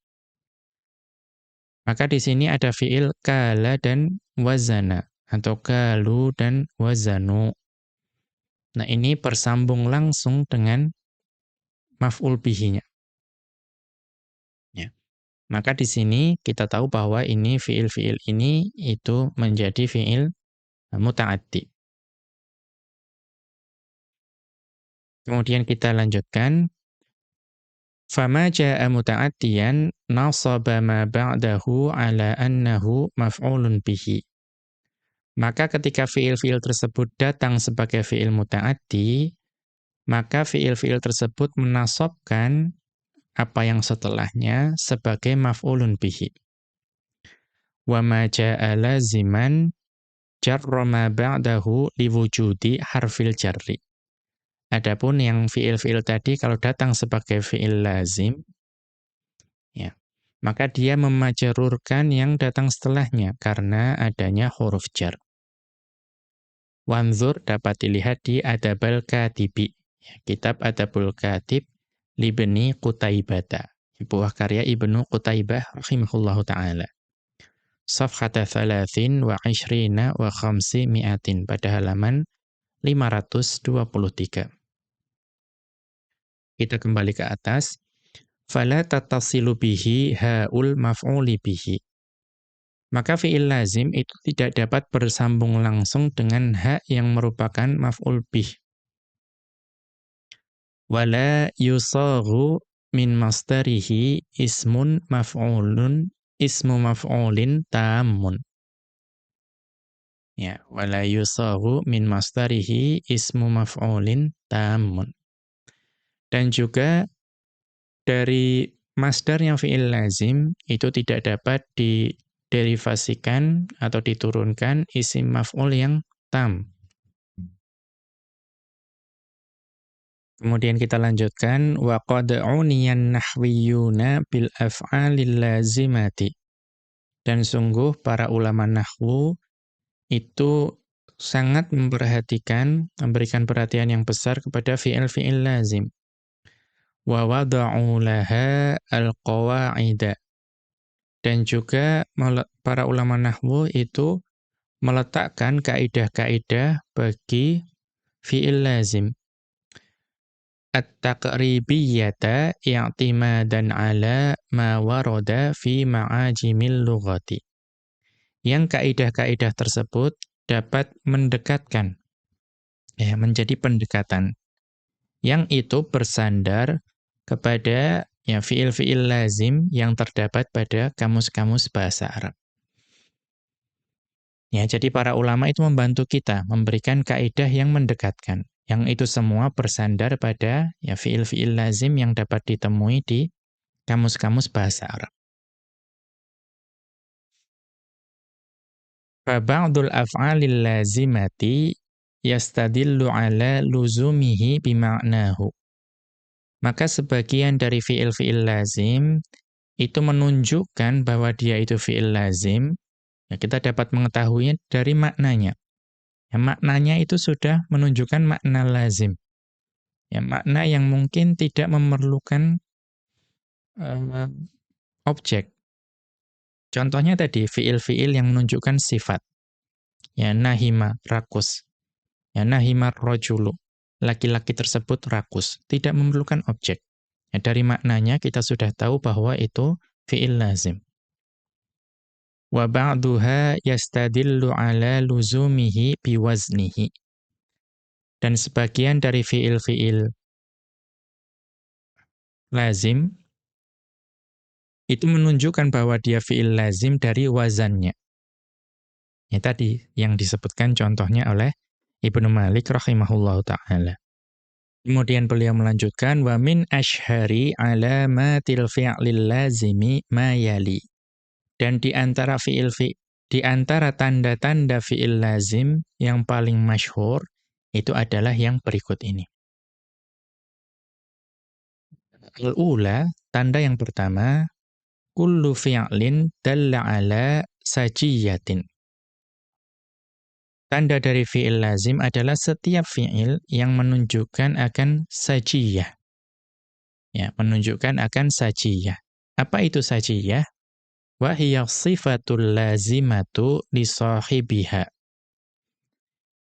Maka di sini ada fiil kala dan wazana atau kalu dan wazanu. Nah, ini bersambung langsung dengan maf'ul bihinya. Ya. Maka di sini kita tahu bahwa ini fiil-fiil ini itu menjadi fiil muta'addi. Kemudian kita lanjutkan fama jaa muta'addiyan nasaba ma ba'dahu ala annahu maf'ulun bihi. Maka ketika fiil-fiil tersebut datang sebagai fiil muta'addi, maka fiil-fiil tersebut menasobkan apa yang setelahnya sebagai maf'ulun bihi. Wa ma jaa laziman jarra ma ba'dahu liwujudi harfil jarri. Adapun yang fiil-fiil tadi kalau datang sebagai fiil lazim ya, maka dia memajarurkan yang datang setelahnya karena adanya huruf jar. Wanzur dapat dilihat di Adabal Katibi, ya, kitab Adabul Katib Libni Qutaibata, buah karya Ibnu Qutaibah rahimahullahu taala. Safhata thalathin wa ishrina wa khamsi mi'atin pada halaman 523. Kita kembali ke atas fala tatasilu bihi haul maf'uli bihi. Maka fi'il lazim itu tidak dapat bersambung langsung dengan ha yang merupakan maf'ul bih. Wala yusaghu min masdarihi ismun maf'ulun ismu maf'ulin tammun. Ya, wala yusaghu min masdarihi ismu maf'ulin tammun. Dan juga dari masdar yang fi'il lazim itu tidak dapat diderivasikan atau diturunkan isim maf'ul yang tam. Kemudian kita lanjutkan wa qad uniyan nahwiyuna bil af'alil lazimati. Dan sungguh para ulama nahwu itu sangat memperhatikan, memberikan perhatian yang besar kepada fi'il-fi'il lazim wa wada'u laha al-qawa'ida. Dan juga para ulama nahwu itu meletakkan kaidah-kaidah bagi fi'il lazim. At-taqribiyyata i'timadan ala ma warada fi ma'ajimil lughati. Yang kaidah-kaidah tersebut dapat mendekatkan ya menjadi pendekatan yang itu bersandar kepada ya fiil-fiil lazim yang terdapat pada kamus-kamus bahasa Arab. Ya, jadi para ulama itu membantu kita memberikan kaidah yang mendekatkan. Yang itu semua bersandar pada ya fiil-fiil lazim yang dapat ditemui di kamus-kamus bahasa Arab. Faba'dul af'alil lazimati yastadillu ala luzumihi bima'nahu. Maka sebagian dari fiil-fiil lazim itu menunjukkan bahwa dia itu fiil lazim, ya kita dapat mengetahuinya dari maknanya. Ya, maknanya itu sudah menunjukkan makna lazim. Ya, makna yang mungkin tidak memerlukan uh, objek. Contohnya tadi, fiil-fiil yang menunjukkan sifat. Ya, nahima, rakus. Ya, nahima rojulu laki-laki tersebut rakus, tidak memerlukan objek. Ya, dari maknanya kita sudah tahu bahwa itu fi'il lazim. Wa ba'duha yastadillu ala luzumihi biwaznihi. Dan sebagian dari fi'il-fi'il lazim itu menunjukkan bahwa dia fi'il lazim dari wazannya. Ini tadi yang disebutkan contohnya oleh Ibnu Malik rahimahullahu taala. Kemudian beliau melanjutkan wa min ashhari alamatil fi'lil lazimi ma yali. Dan di antara fi'il fi di antara tanda-tanda fi'il lazim yang paling masyhur itu adalah yang berikut ini. Al-ula, tanda yang pertama, kullu fi'lin dalla ala sajiyatin. Tanda dari fi'il lazim adalah setiap fi'il yang menunjukkan akan sajiyah. Ya, menunjukkan akan sajiyah. Apa itu sajiyah? wa hiya sifatul lazimatu li sahibiha.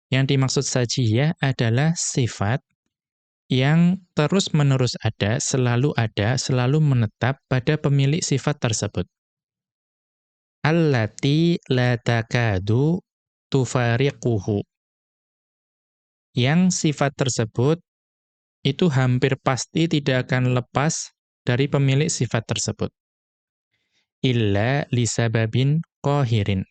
Yang dimaksud sajiyah adalah sifat yang terus-menerus ada, selalu ada, selalu menetap pada pemilik sifat tersebut. Allati la takadu tufariquhu. Yang sifat tersebut itu hampir pasti tidak akan lepas dari pemilik sifat tersebut illa lisababin qahirin.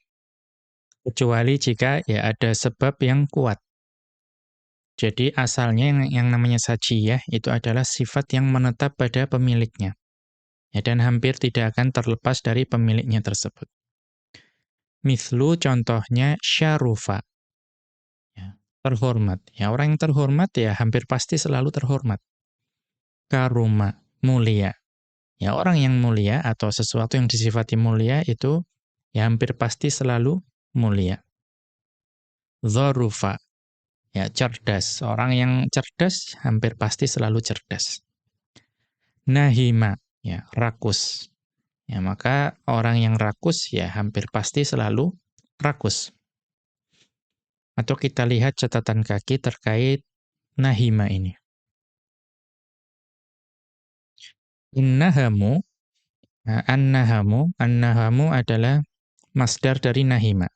Kecuali jika ya ada sebab yang kuat. Jadi asalnya yang, yang namanya sajiyah itu adalah sifat yang menetap pada pemiliknya. Ya, dan hampir tidak akan terlepas dari pemiliknya tersebut. Mithlu contohnya syarufa. Ya, terhormat. Ya, orang yang terhormat ya hampir pasti selalu terhormat. Karuma, mulia. Ya, orang yang mulia atau sesuatu yang disifati mulia itu ya hampir pasti selalu mulia. Dharufa. Ya, cerdas. Orang yang cerdas hampir pasti selalu cerdas. Nahima, ya, rakus. Ya, maka orang yang rakus ya hampir pasti selalu rakus. Atau kita lihat catatan kaki terkait nahima ini. Innahamu, nah, annahamu, annahamu adalah masdar dari nahima.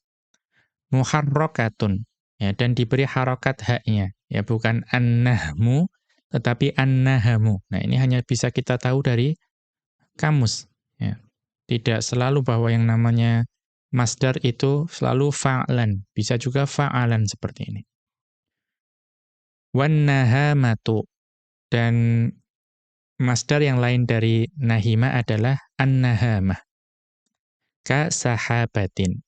Muharrokatun, ya, dan diberi harokat haknya. Ya, bukan annahmu, tetapi annahamu. Nah, ini hanya bisa kita tahu dari kamus. Tidak selalu bahwa yang namanya masdar itu selalu fa'lan. Bisa juga fa'alan seperti ini. Wan nahamatu. Dan Masdar yang lain dari nahima adalah an-nahamah. Ka sahabatin.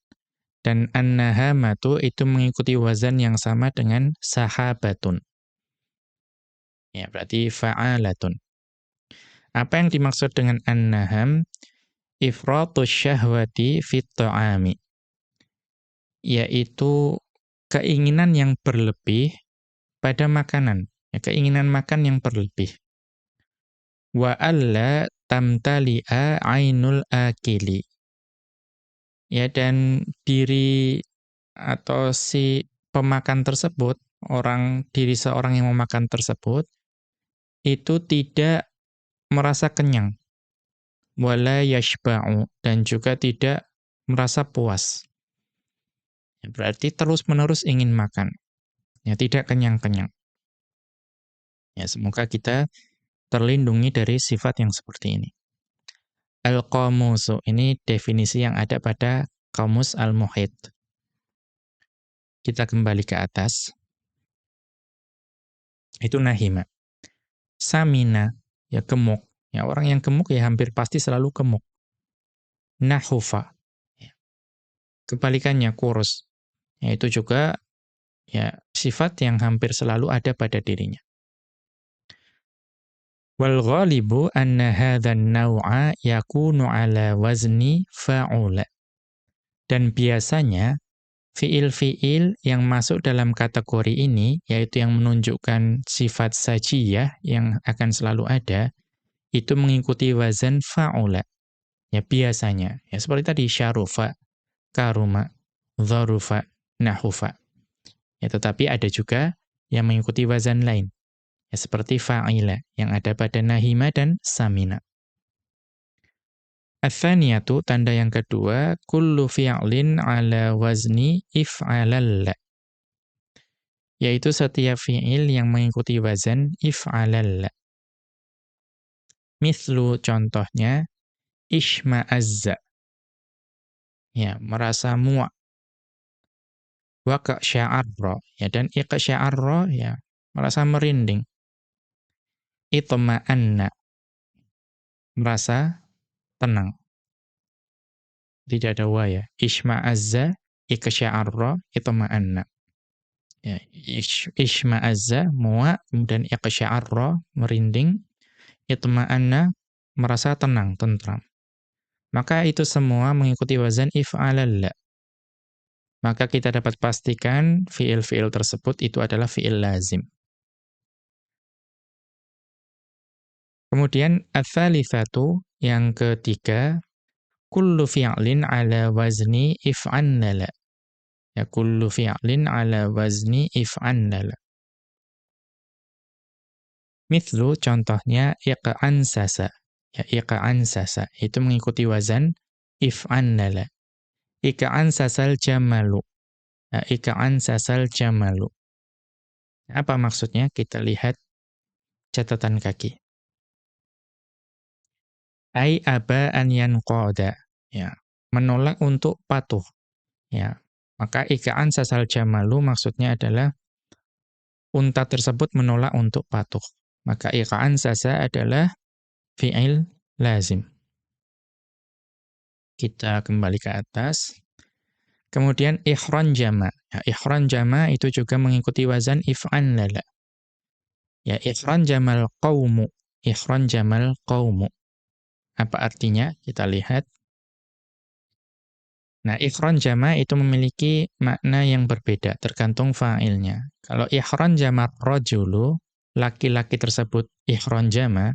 Dan an-nahamatu itu mengikuti wazan yang sama dengan sahabatun. Ya, berarti fa'alatun. Apa yang dimaksud dengan an-naham? Ifratu syahwati fit ta'ami. Yaitu keinginan yang berlebih pada makanan. Ya, keinginan makan yang berlebih wa alla tamtali'a ainul akili. Ya dan diri atau si pemakan tersebut, orang diri seorang yang memakan tersebut itu tidak merasa kenyang. Wala yashba'u dan juga tidak merasa puas. Ya, berarti terus-menerus ingin makan. Ya tidak kenyang-kenyang. Ya semoga kita terlindungi dari sifat yang seperti ini. Al-qamusu ini definisi yang ada pada kamus al-muhit. Kita kembali ke atas. Itu nahima. Samina, ya gemuk. Ya, orang yang gemuk ya hampir pasti selalu gemuk. Nahufa. Ya. Kebalikannya kurus. Ya, itu juga ya sifat yang hampir selalu ada pada dirinya. Wal ghalibu anna hadzan naw'a yakunu ala wazni fa'ula. Dan biasanya fiil-fiil yang masuk dalam kategori ini yaitu yang menunjukkan sifat sajiyah yang akan selalu ada itu mengikuti wazan fa'ula. Ya biasanya. Ya seperti tadi syarufa, karuma, dharufa, nahufa. Ya tetapi ada juga yang mengikuti wazan lain. Ya, seperti fa'ila yang ada pada nahima dan samina. Athaniyatu, tanda yang kedua, kullu fi'lin ala wazni if'alalla. Yaitu setiap fi'il yang mengikuti wazan if'alalla. Mithlu contohnya, ishma'azza. Ya, merasa muak. Waka sya'arra. Ya, dan iqa sya'arra, ya, merasa merinding itma'anna merasa tenang. Tidak ada wa ya. Ishma'azza iksya'arra itma'anna. Ya, ishma'azza muwa kemudian iksya'arra merinding itma'anna merasa tenang, tentram. Maka itu semua mengikuti wazan if'alalla. Maka kita dapat pastikan fiil-fiil tersebut itu adalah fiil lazim. Kemudian ats-tsalitsatu yang ketiga kullu fi'lin ala wazni if'annala. Ya kullu fi'lin ala wazni if'annala. Mithlu contohnya iqa'an sasa. Ya iqa'an sasa itu mengikuti wazan if'annala. Iqa'an sasal jamalu. Ya iqa'an sasal jamalu. Apa maksudnya? Kita lihat catatan kaki. Ai aba an yanqada. Ya, menolak untuk patuh. Ya, maka ikaan sasal jamalu maksudnya adalah unta tersebut menolak untuk patuh. Maka ikaan sasa adalah fi'il lazim. Kita kembali ke atas. Kemudian ikhran jama. Ya, ikhran jama itu juga mengikuti wazan if'an lala. Ya, ikhran jamal qawmu. Ikhran jamal qawmu. Apa artinya? Kita lihat. Nah, ikhron jama itu memiliki makna yang berbeda, tergantung fa'ilnya. Kalau ikhron jama rojulu, laki-laki tersebut ikhron jama,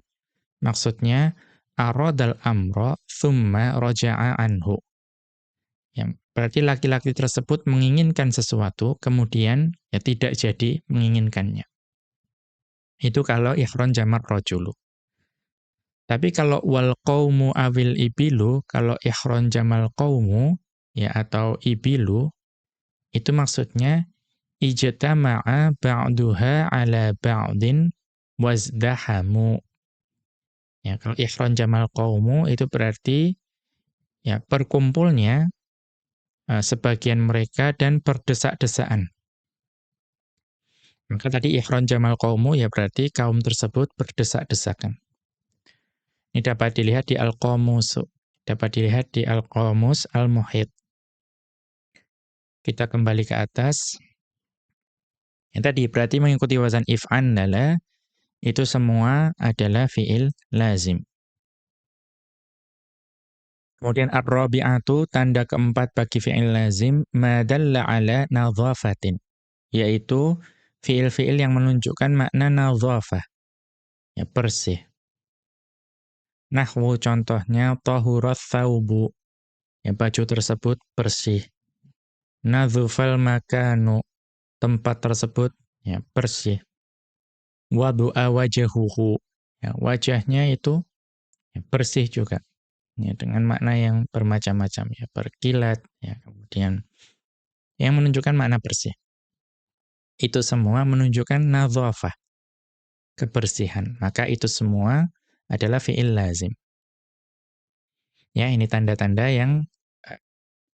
maksudnya arodal amro thumma roja'a anhu. Ya, berarti laki-laki tersebut menginginkan sesuatu, kemudian ya tidak jadi menginginkannya. Itu kalau ikhron jama rojulu. Tapi kalau wal qawmu awil ibilu, kalau ikhron jamal qawmu, ya atau ibilu itu maksudnya ijtama'a ba'duha ala ba'din wazdahamu. Ya, kalau ikhran jamal qaumu itu berarti ya perkumpulnya uh, sebagian mereka dan berdesak-desaan. Maka tadi ikhran jamal qaumu ya berarti kaum tersebut berdesak-desakan. Ini dapat dilihat di Al-Qamus, dapat dilihat di Al-Qamus Al-Muhit. Kita kembali ke atas. Yang tadi berarti mengikuti wazan if'an lala itu semua adalah fi'il lazim. Kemudian ar-rabi'atu tanda keempat bagi fi'il lazim madalla ala nadhafatin yaitu fi'il-fi'il yang menunjukkan makna nadhafah. Ya bersih. Nahwu contohnya tahurat thawbu. Ya baju tersebut bersih nadzufal makanu tempat tersebut? Ya. Bersih. Wadu'a wajahuhu ya wajahnya itu ya, bersih juga. Ya dengan makna yang bermacam-macam. Ya berkilat ya kemudian yang menunjukkan makna bersih. Itu semua menunjukkan nadzafah kebersihan. Maka itu semua adalah fi'il lazim. Ya ini tanda-tanda yang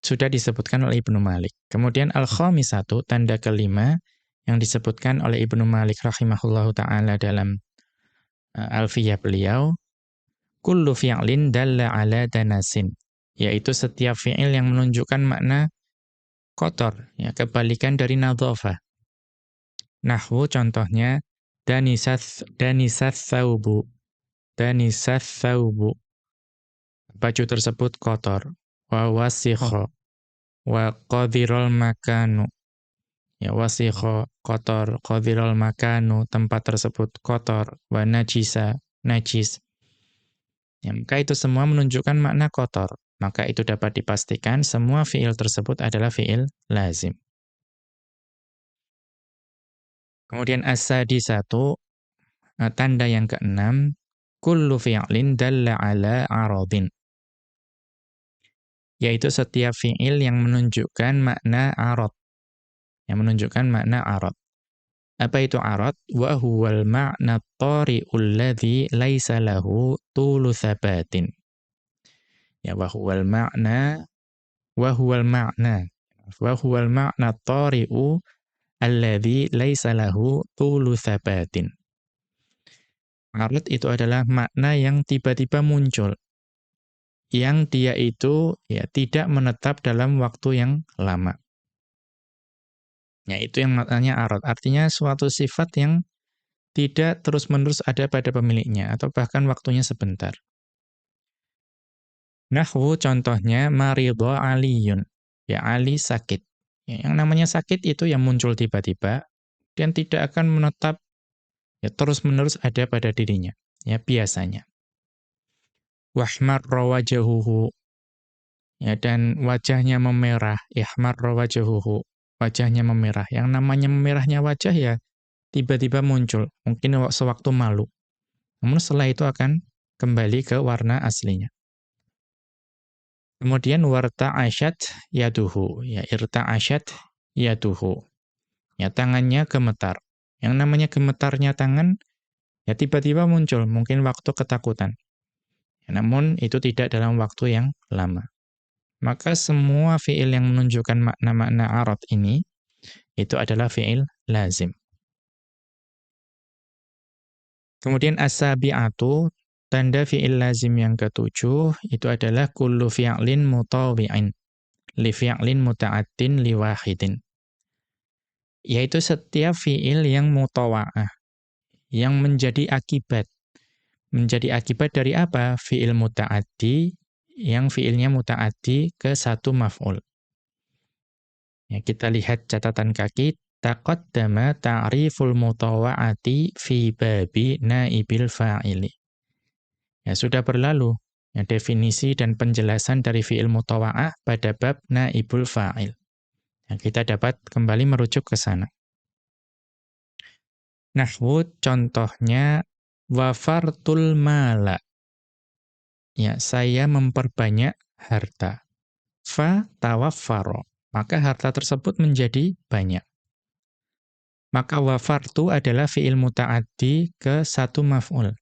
sudah disebutkan oleh Ibnu Malik. Kemudian al-khamisatu, tanda kelima, yang disebutkan oleh Ibnu Malik rahimahullahu ta'ala dalam uh, alfiyah beliau, kullu fi'lin dalla ala danasin, yaitu setiap fi'il yang menunjukkan makna kotor, ya kebalikan dari nadhafah. Nahwu contohnya danisat danisat thawbu. Danisat thawbu. Baju tersebut kotor wa wasikho wa qadirul makanu. Ya wasikho kotor qadirul makanu tempat tersebut kotor wa najisa najis. Ya maka itu semua menunjukkan makna kotor. Maka itu dapat dipastikan semua fiil tersebut adalah fiil lazim. Kemudian asadi satu eh, tanda yang keenam kullu fi'lin dalla ala aradin yaitu setiap fi'il yang menunjukkan makna arad. Yang menunjukkan makna arad. Apa itu arad? Wa huwal ma'na tari'ul ladzi laisa lahu tulu thabatin. Ya wa huwal ma'na wa huwal ma'na wa huwal ma'na tari'u alladzi laisa lahu tulu thabatin. Arad itu adalah makna yang tiba-tiba muncul yang dia itu ya tidak menetap dalam waktu yang lama. Ya, itu yang maknanya arad. Artinya suatu sifat yang tidak terus-menerus ada pada pemiliknya atau bahkan waktunya sebentar. Nahwu contohnya maridho aliyun. Ya Ali sakit. Ya, yang namanya sakit itu yang muncul tiba-tiba dan tidak akan menetap ya terus-menerus ada pada dirinya. Ya biasanya wahmarra wajahuhu ya dan wajahnya memerah, ihmarra wajhuhu, wajahnya memerah. Yang namanya memerahnya wajah ya tiba-tiba muncul, mungkin sewaktu malu. Namun setelah itu akan kembali ke warna aslinya. Kemudian warta asyat yaduhu, ya irta asyat yaduhu. Ya tangannya gemetar. Yang namanya gemetarnya tangan ya tiba-tiba muncul, mungkin waktu ketakutan. Namun itu tidak dalam waktu yang lama. Maka semua fiil yang menunjukkan makna-makna arad ini, itu adalah fiil lazim. Kemudian asabi'atu, tanda fiil lazim yang ketujuh, itu adalah kullu fi'lin mutawi'in, li fi'lin muta'addin li wahidin. Yaitu setiap fiil yang mutawa'ah, yang menjadi akibat. Menjadi akibat dari apa? Fiil muta'addi yang fiilnya mutaaddi ke satu maf'ul. Ya, kita lihat catatan kaki taqaddama ta'riful mutawa'ati fi babi naibil fa'ili. Ya sudah berlalu ya, definisi dan penjelasan dari fiil mutawa'ah pada bab naibul fa'il. Ya, kita dapat kembali merujuk ke sana. Nahwu contohnya wafartul mala Ya, saya memperbanyak harta. Fa tawaffaro. Maka harta tersebut menjadi banyak. Maka wafartu adalah fi'il muta'addi ke satu maf'ul.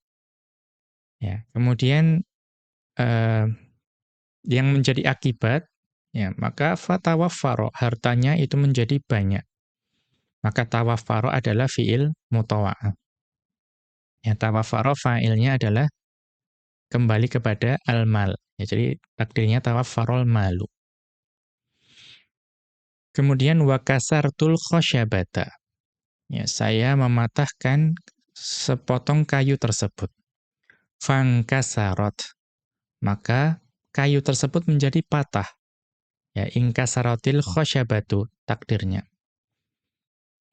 Ya, kemudian eh, yang menjadi akibat ya, maka fatawaffaro hartanya itu menjadi banyak. Maka tawaffaro adalah fi'il mutawa'ah. Ya, tawaffaro fa'ilnya adalah kembali kepada al-mal. Ya, jadi takdirnya tawaffarul malu. Kemudian wakasartul khosyabata. Ya, saya mematahkan sepotong kayu tersebut. Fangkasarot. Maka kayu tersebut menjadi patah. Ya, ingkasarotil khosyabatu takdirnya.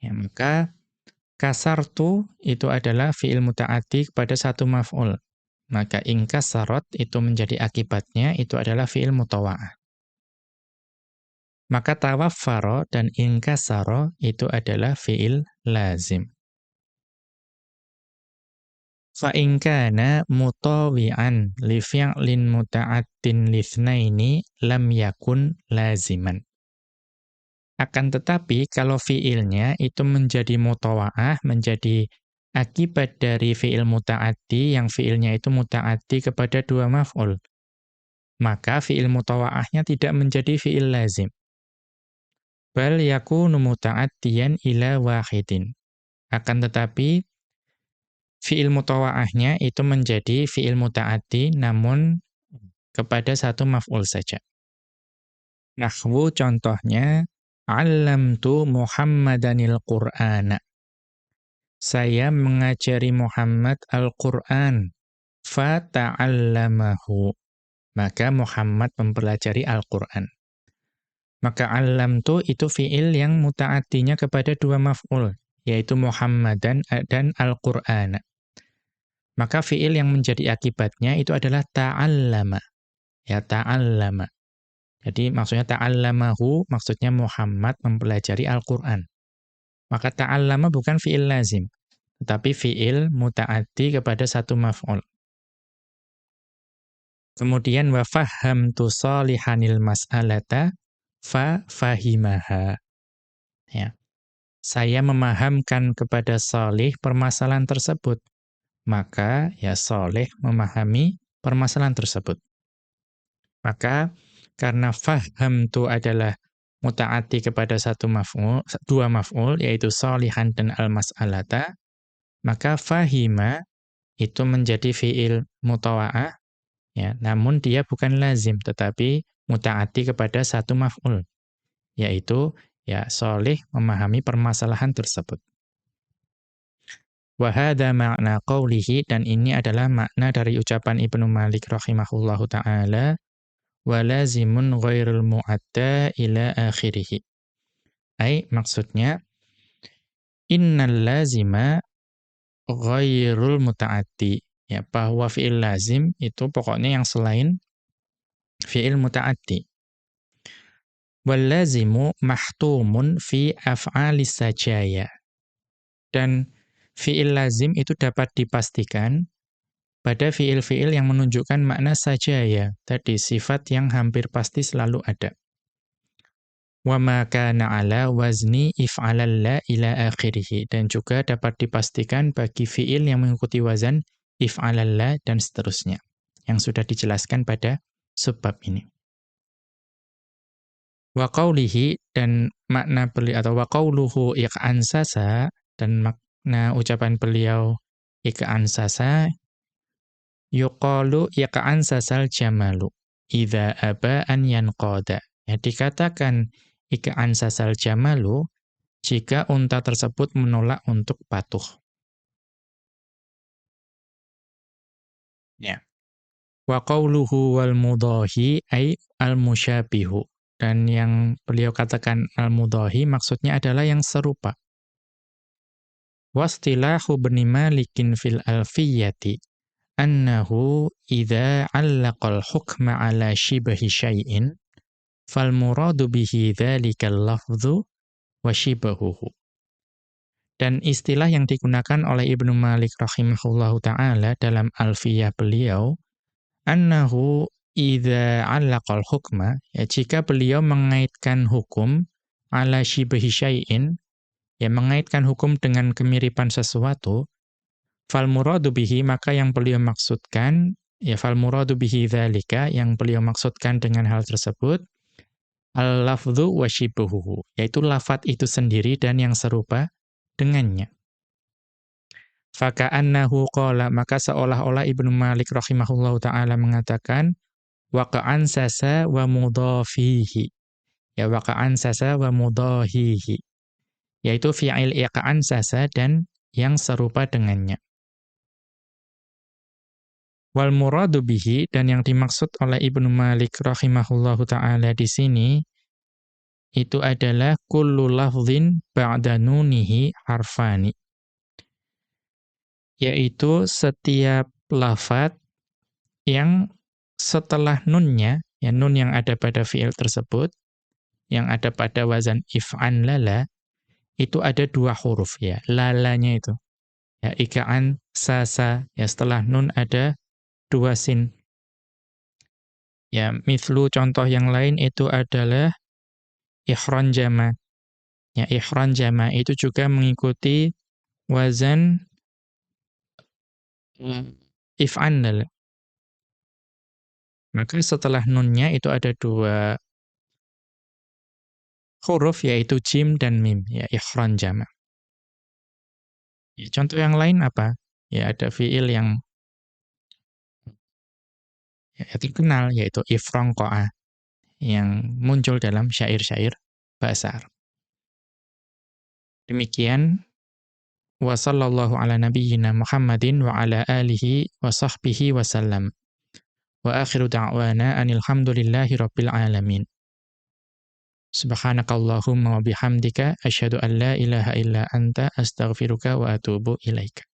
Ya, maka kasartu itu adalah fi'il muta'ati kepada satu maf'ul. Maka ingkasarot itu menjadi akibatnya, itu adalah fi'il mutawa'ah. Maka tawaffaro dan ingkasaro itu adalah fi'il lazim. Fa'inkana mutawi'an li fi'lin muta'attin lithnaini lam yakun laziman. Akan tetapi kalau fi'ilnya itu menjadi mutawa'ah, menjadi akibat dari fi'il muta'addi yang fi'ilnya itu muta'addi kepada dua maf'ul. Maka fi'il mutawa'ahnya tidak menjadi fi'il lazim. Bal yakunu muta'addiyan ila wahidin. Akan tetapi fi'il mutawa'ahnya itu menjadi fi'il muta'addi namun kepada satu maf'ul saja. Nahwu contohnya, Allamtu Muhammadanil Qur'ana saya mengajari Muhammad Al-Qur'an. Fata'allamahu. Maka Muhammad mempelajari Al-Qur'an. Maka alam tu itu fiil yang muta'atinya kepada dua maf'ul, yaitu Muhammadan dan Al-Qur'an. Maka fiil yang menjadi akibatnya itu adalah ta'allama. Ya ta'allama. Jadi maksudnya ta'allamahu, maksudnya Muhammad mempelajari Al-Qur'an. Maka ta'allama bukan fi'il lazim, tetapi fi'il muta'addi kepada satu maf'ul. Kemudian wa fahamtu salihanil mas'alata fa fahimaha. Ya. Saya memahamkan kepada salih permasalahan tersebut. Maka ya salih memahami permasalahan tersebut. Maka karena fahamtu adalah mutaati kepada satu maf'ul, dua maf'ul yaitu salihan dan al-mas'alata, maka fahima itu menjadi fiil mutawa'ah ya, namun dia bukan lazim tetapi mutaati kepada satu maf'ul yaitu ya solih memahami permasalahan tersebut. Wahada makna qawlihi dan ini adalah makna dari ucapan Ibnu Malik rahimahullahu taala walazimun ghairul mu'adda ila akhirih. Ai maksudnya innal lazima ghairul muta'addi. Ya, bahwa fi'il lazim itu pokoknya yang selain fi'il muta'addi. Wallazimu mahtumun fi af'alis sajaya. Dan fi'il lazim itu dapat dipastikan pada fi'il-fi'il yang menunjukkan makna sajaya. Tadi sifat yang hampir pasti selalu ada. Wa ma kana ala wazni if'alalla ila akhirih. Dan juga dapat dipastikan bagi fi'il yang mengikuti wazan if'alalla dan seterusnya. Yang sudah dijelaskan pada subbab ini. Wa qawlihi dan makna beliau atau wa qawluhu iq'ansasa dan makna ucapan beliau iq'ansasa yuqalu iq'ansasal jamalu idza aba an yanqada. Ya dikatakan iq'ansasal jamalu jika unta tersebut menolak untuk patuh. Ya. Wa qawluhu wal mudahi ay al musyabihu dan yang beliau katakan al-mudahi maksudnya adalah yang serupa. Wastilahu bni malikin fil alfiyati annahu idza 'allaqal hukma 'ala shibhi syai'in fal muradu bihi dzalikal lafdhu wa shibahuhu. Dan istilah yang digunakan oleh Ibnu Malik rahimahullahu taala dalam alfiyah beliau annahu idza 'allaqal hukma ya jika beliau mengaitkan hukum ala shibhi syai'in ya mengaitkan hukum dengan kemiripan sesuatu fal muradu bihi maka yang beliau maksudkan ya fal muradu bihi dzalika yang beliau maksudkan dengan hal tersebut al lafdhu wa yaitu lafat itu sendiri dan yang serupa dengannya Faka'annahu qala maka seolah-olah Ibnu Malik rahimahullahu taala mengatakan waqa'an sasa wa mudhafihi. Ya waqa'an sasa wa mudhahihi. Yaitu fi'il iqa'an sasa dan yang serupa dengannya. Wal muradu bihi dan yang dimaksud oleh Ibnu Malik rahimahullahu taala di sini itu adalah kullu lafdhin ba'da nunihi harfani. Yaitu setiap lafat yang setelah nunnya, ya nun yang ada pada fi'il tersebut, yang ada pada wazan if'an lala, itu ada dua huruf ya, lalanya itu. Ya, ika'an sasa, ya setelah nun ada dua sin. Ya, mithlu contoh yang lain itu adalah ikhran jama. Ya, ikhran jama itu juga mengikuti wazan hmm. if'an lala. Maka setelah nunnya itu ada dua huruf yaitu jim dan mim, ya ikhran jama. Ya, contoh yang lain apa? Ya ada fiil yang ya, terkenal yaitu ifrongkoa yang muncul dalam syair-syair bahasa Arab. Demikian wa sallallahu ala nabiyyina Muhammadin wa ala alihi wa sahbihi wa sallam. Wa akhiru da'wana anil hamdulillahi rabbil alamin. Subhanakallahumma wa bihamdika asyhadu an la ilaha illa anta astaghfiruka wa atubu ilaika.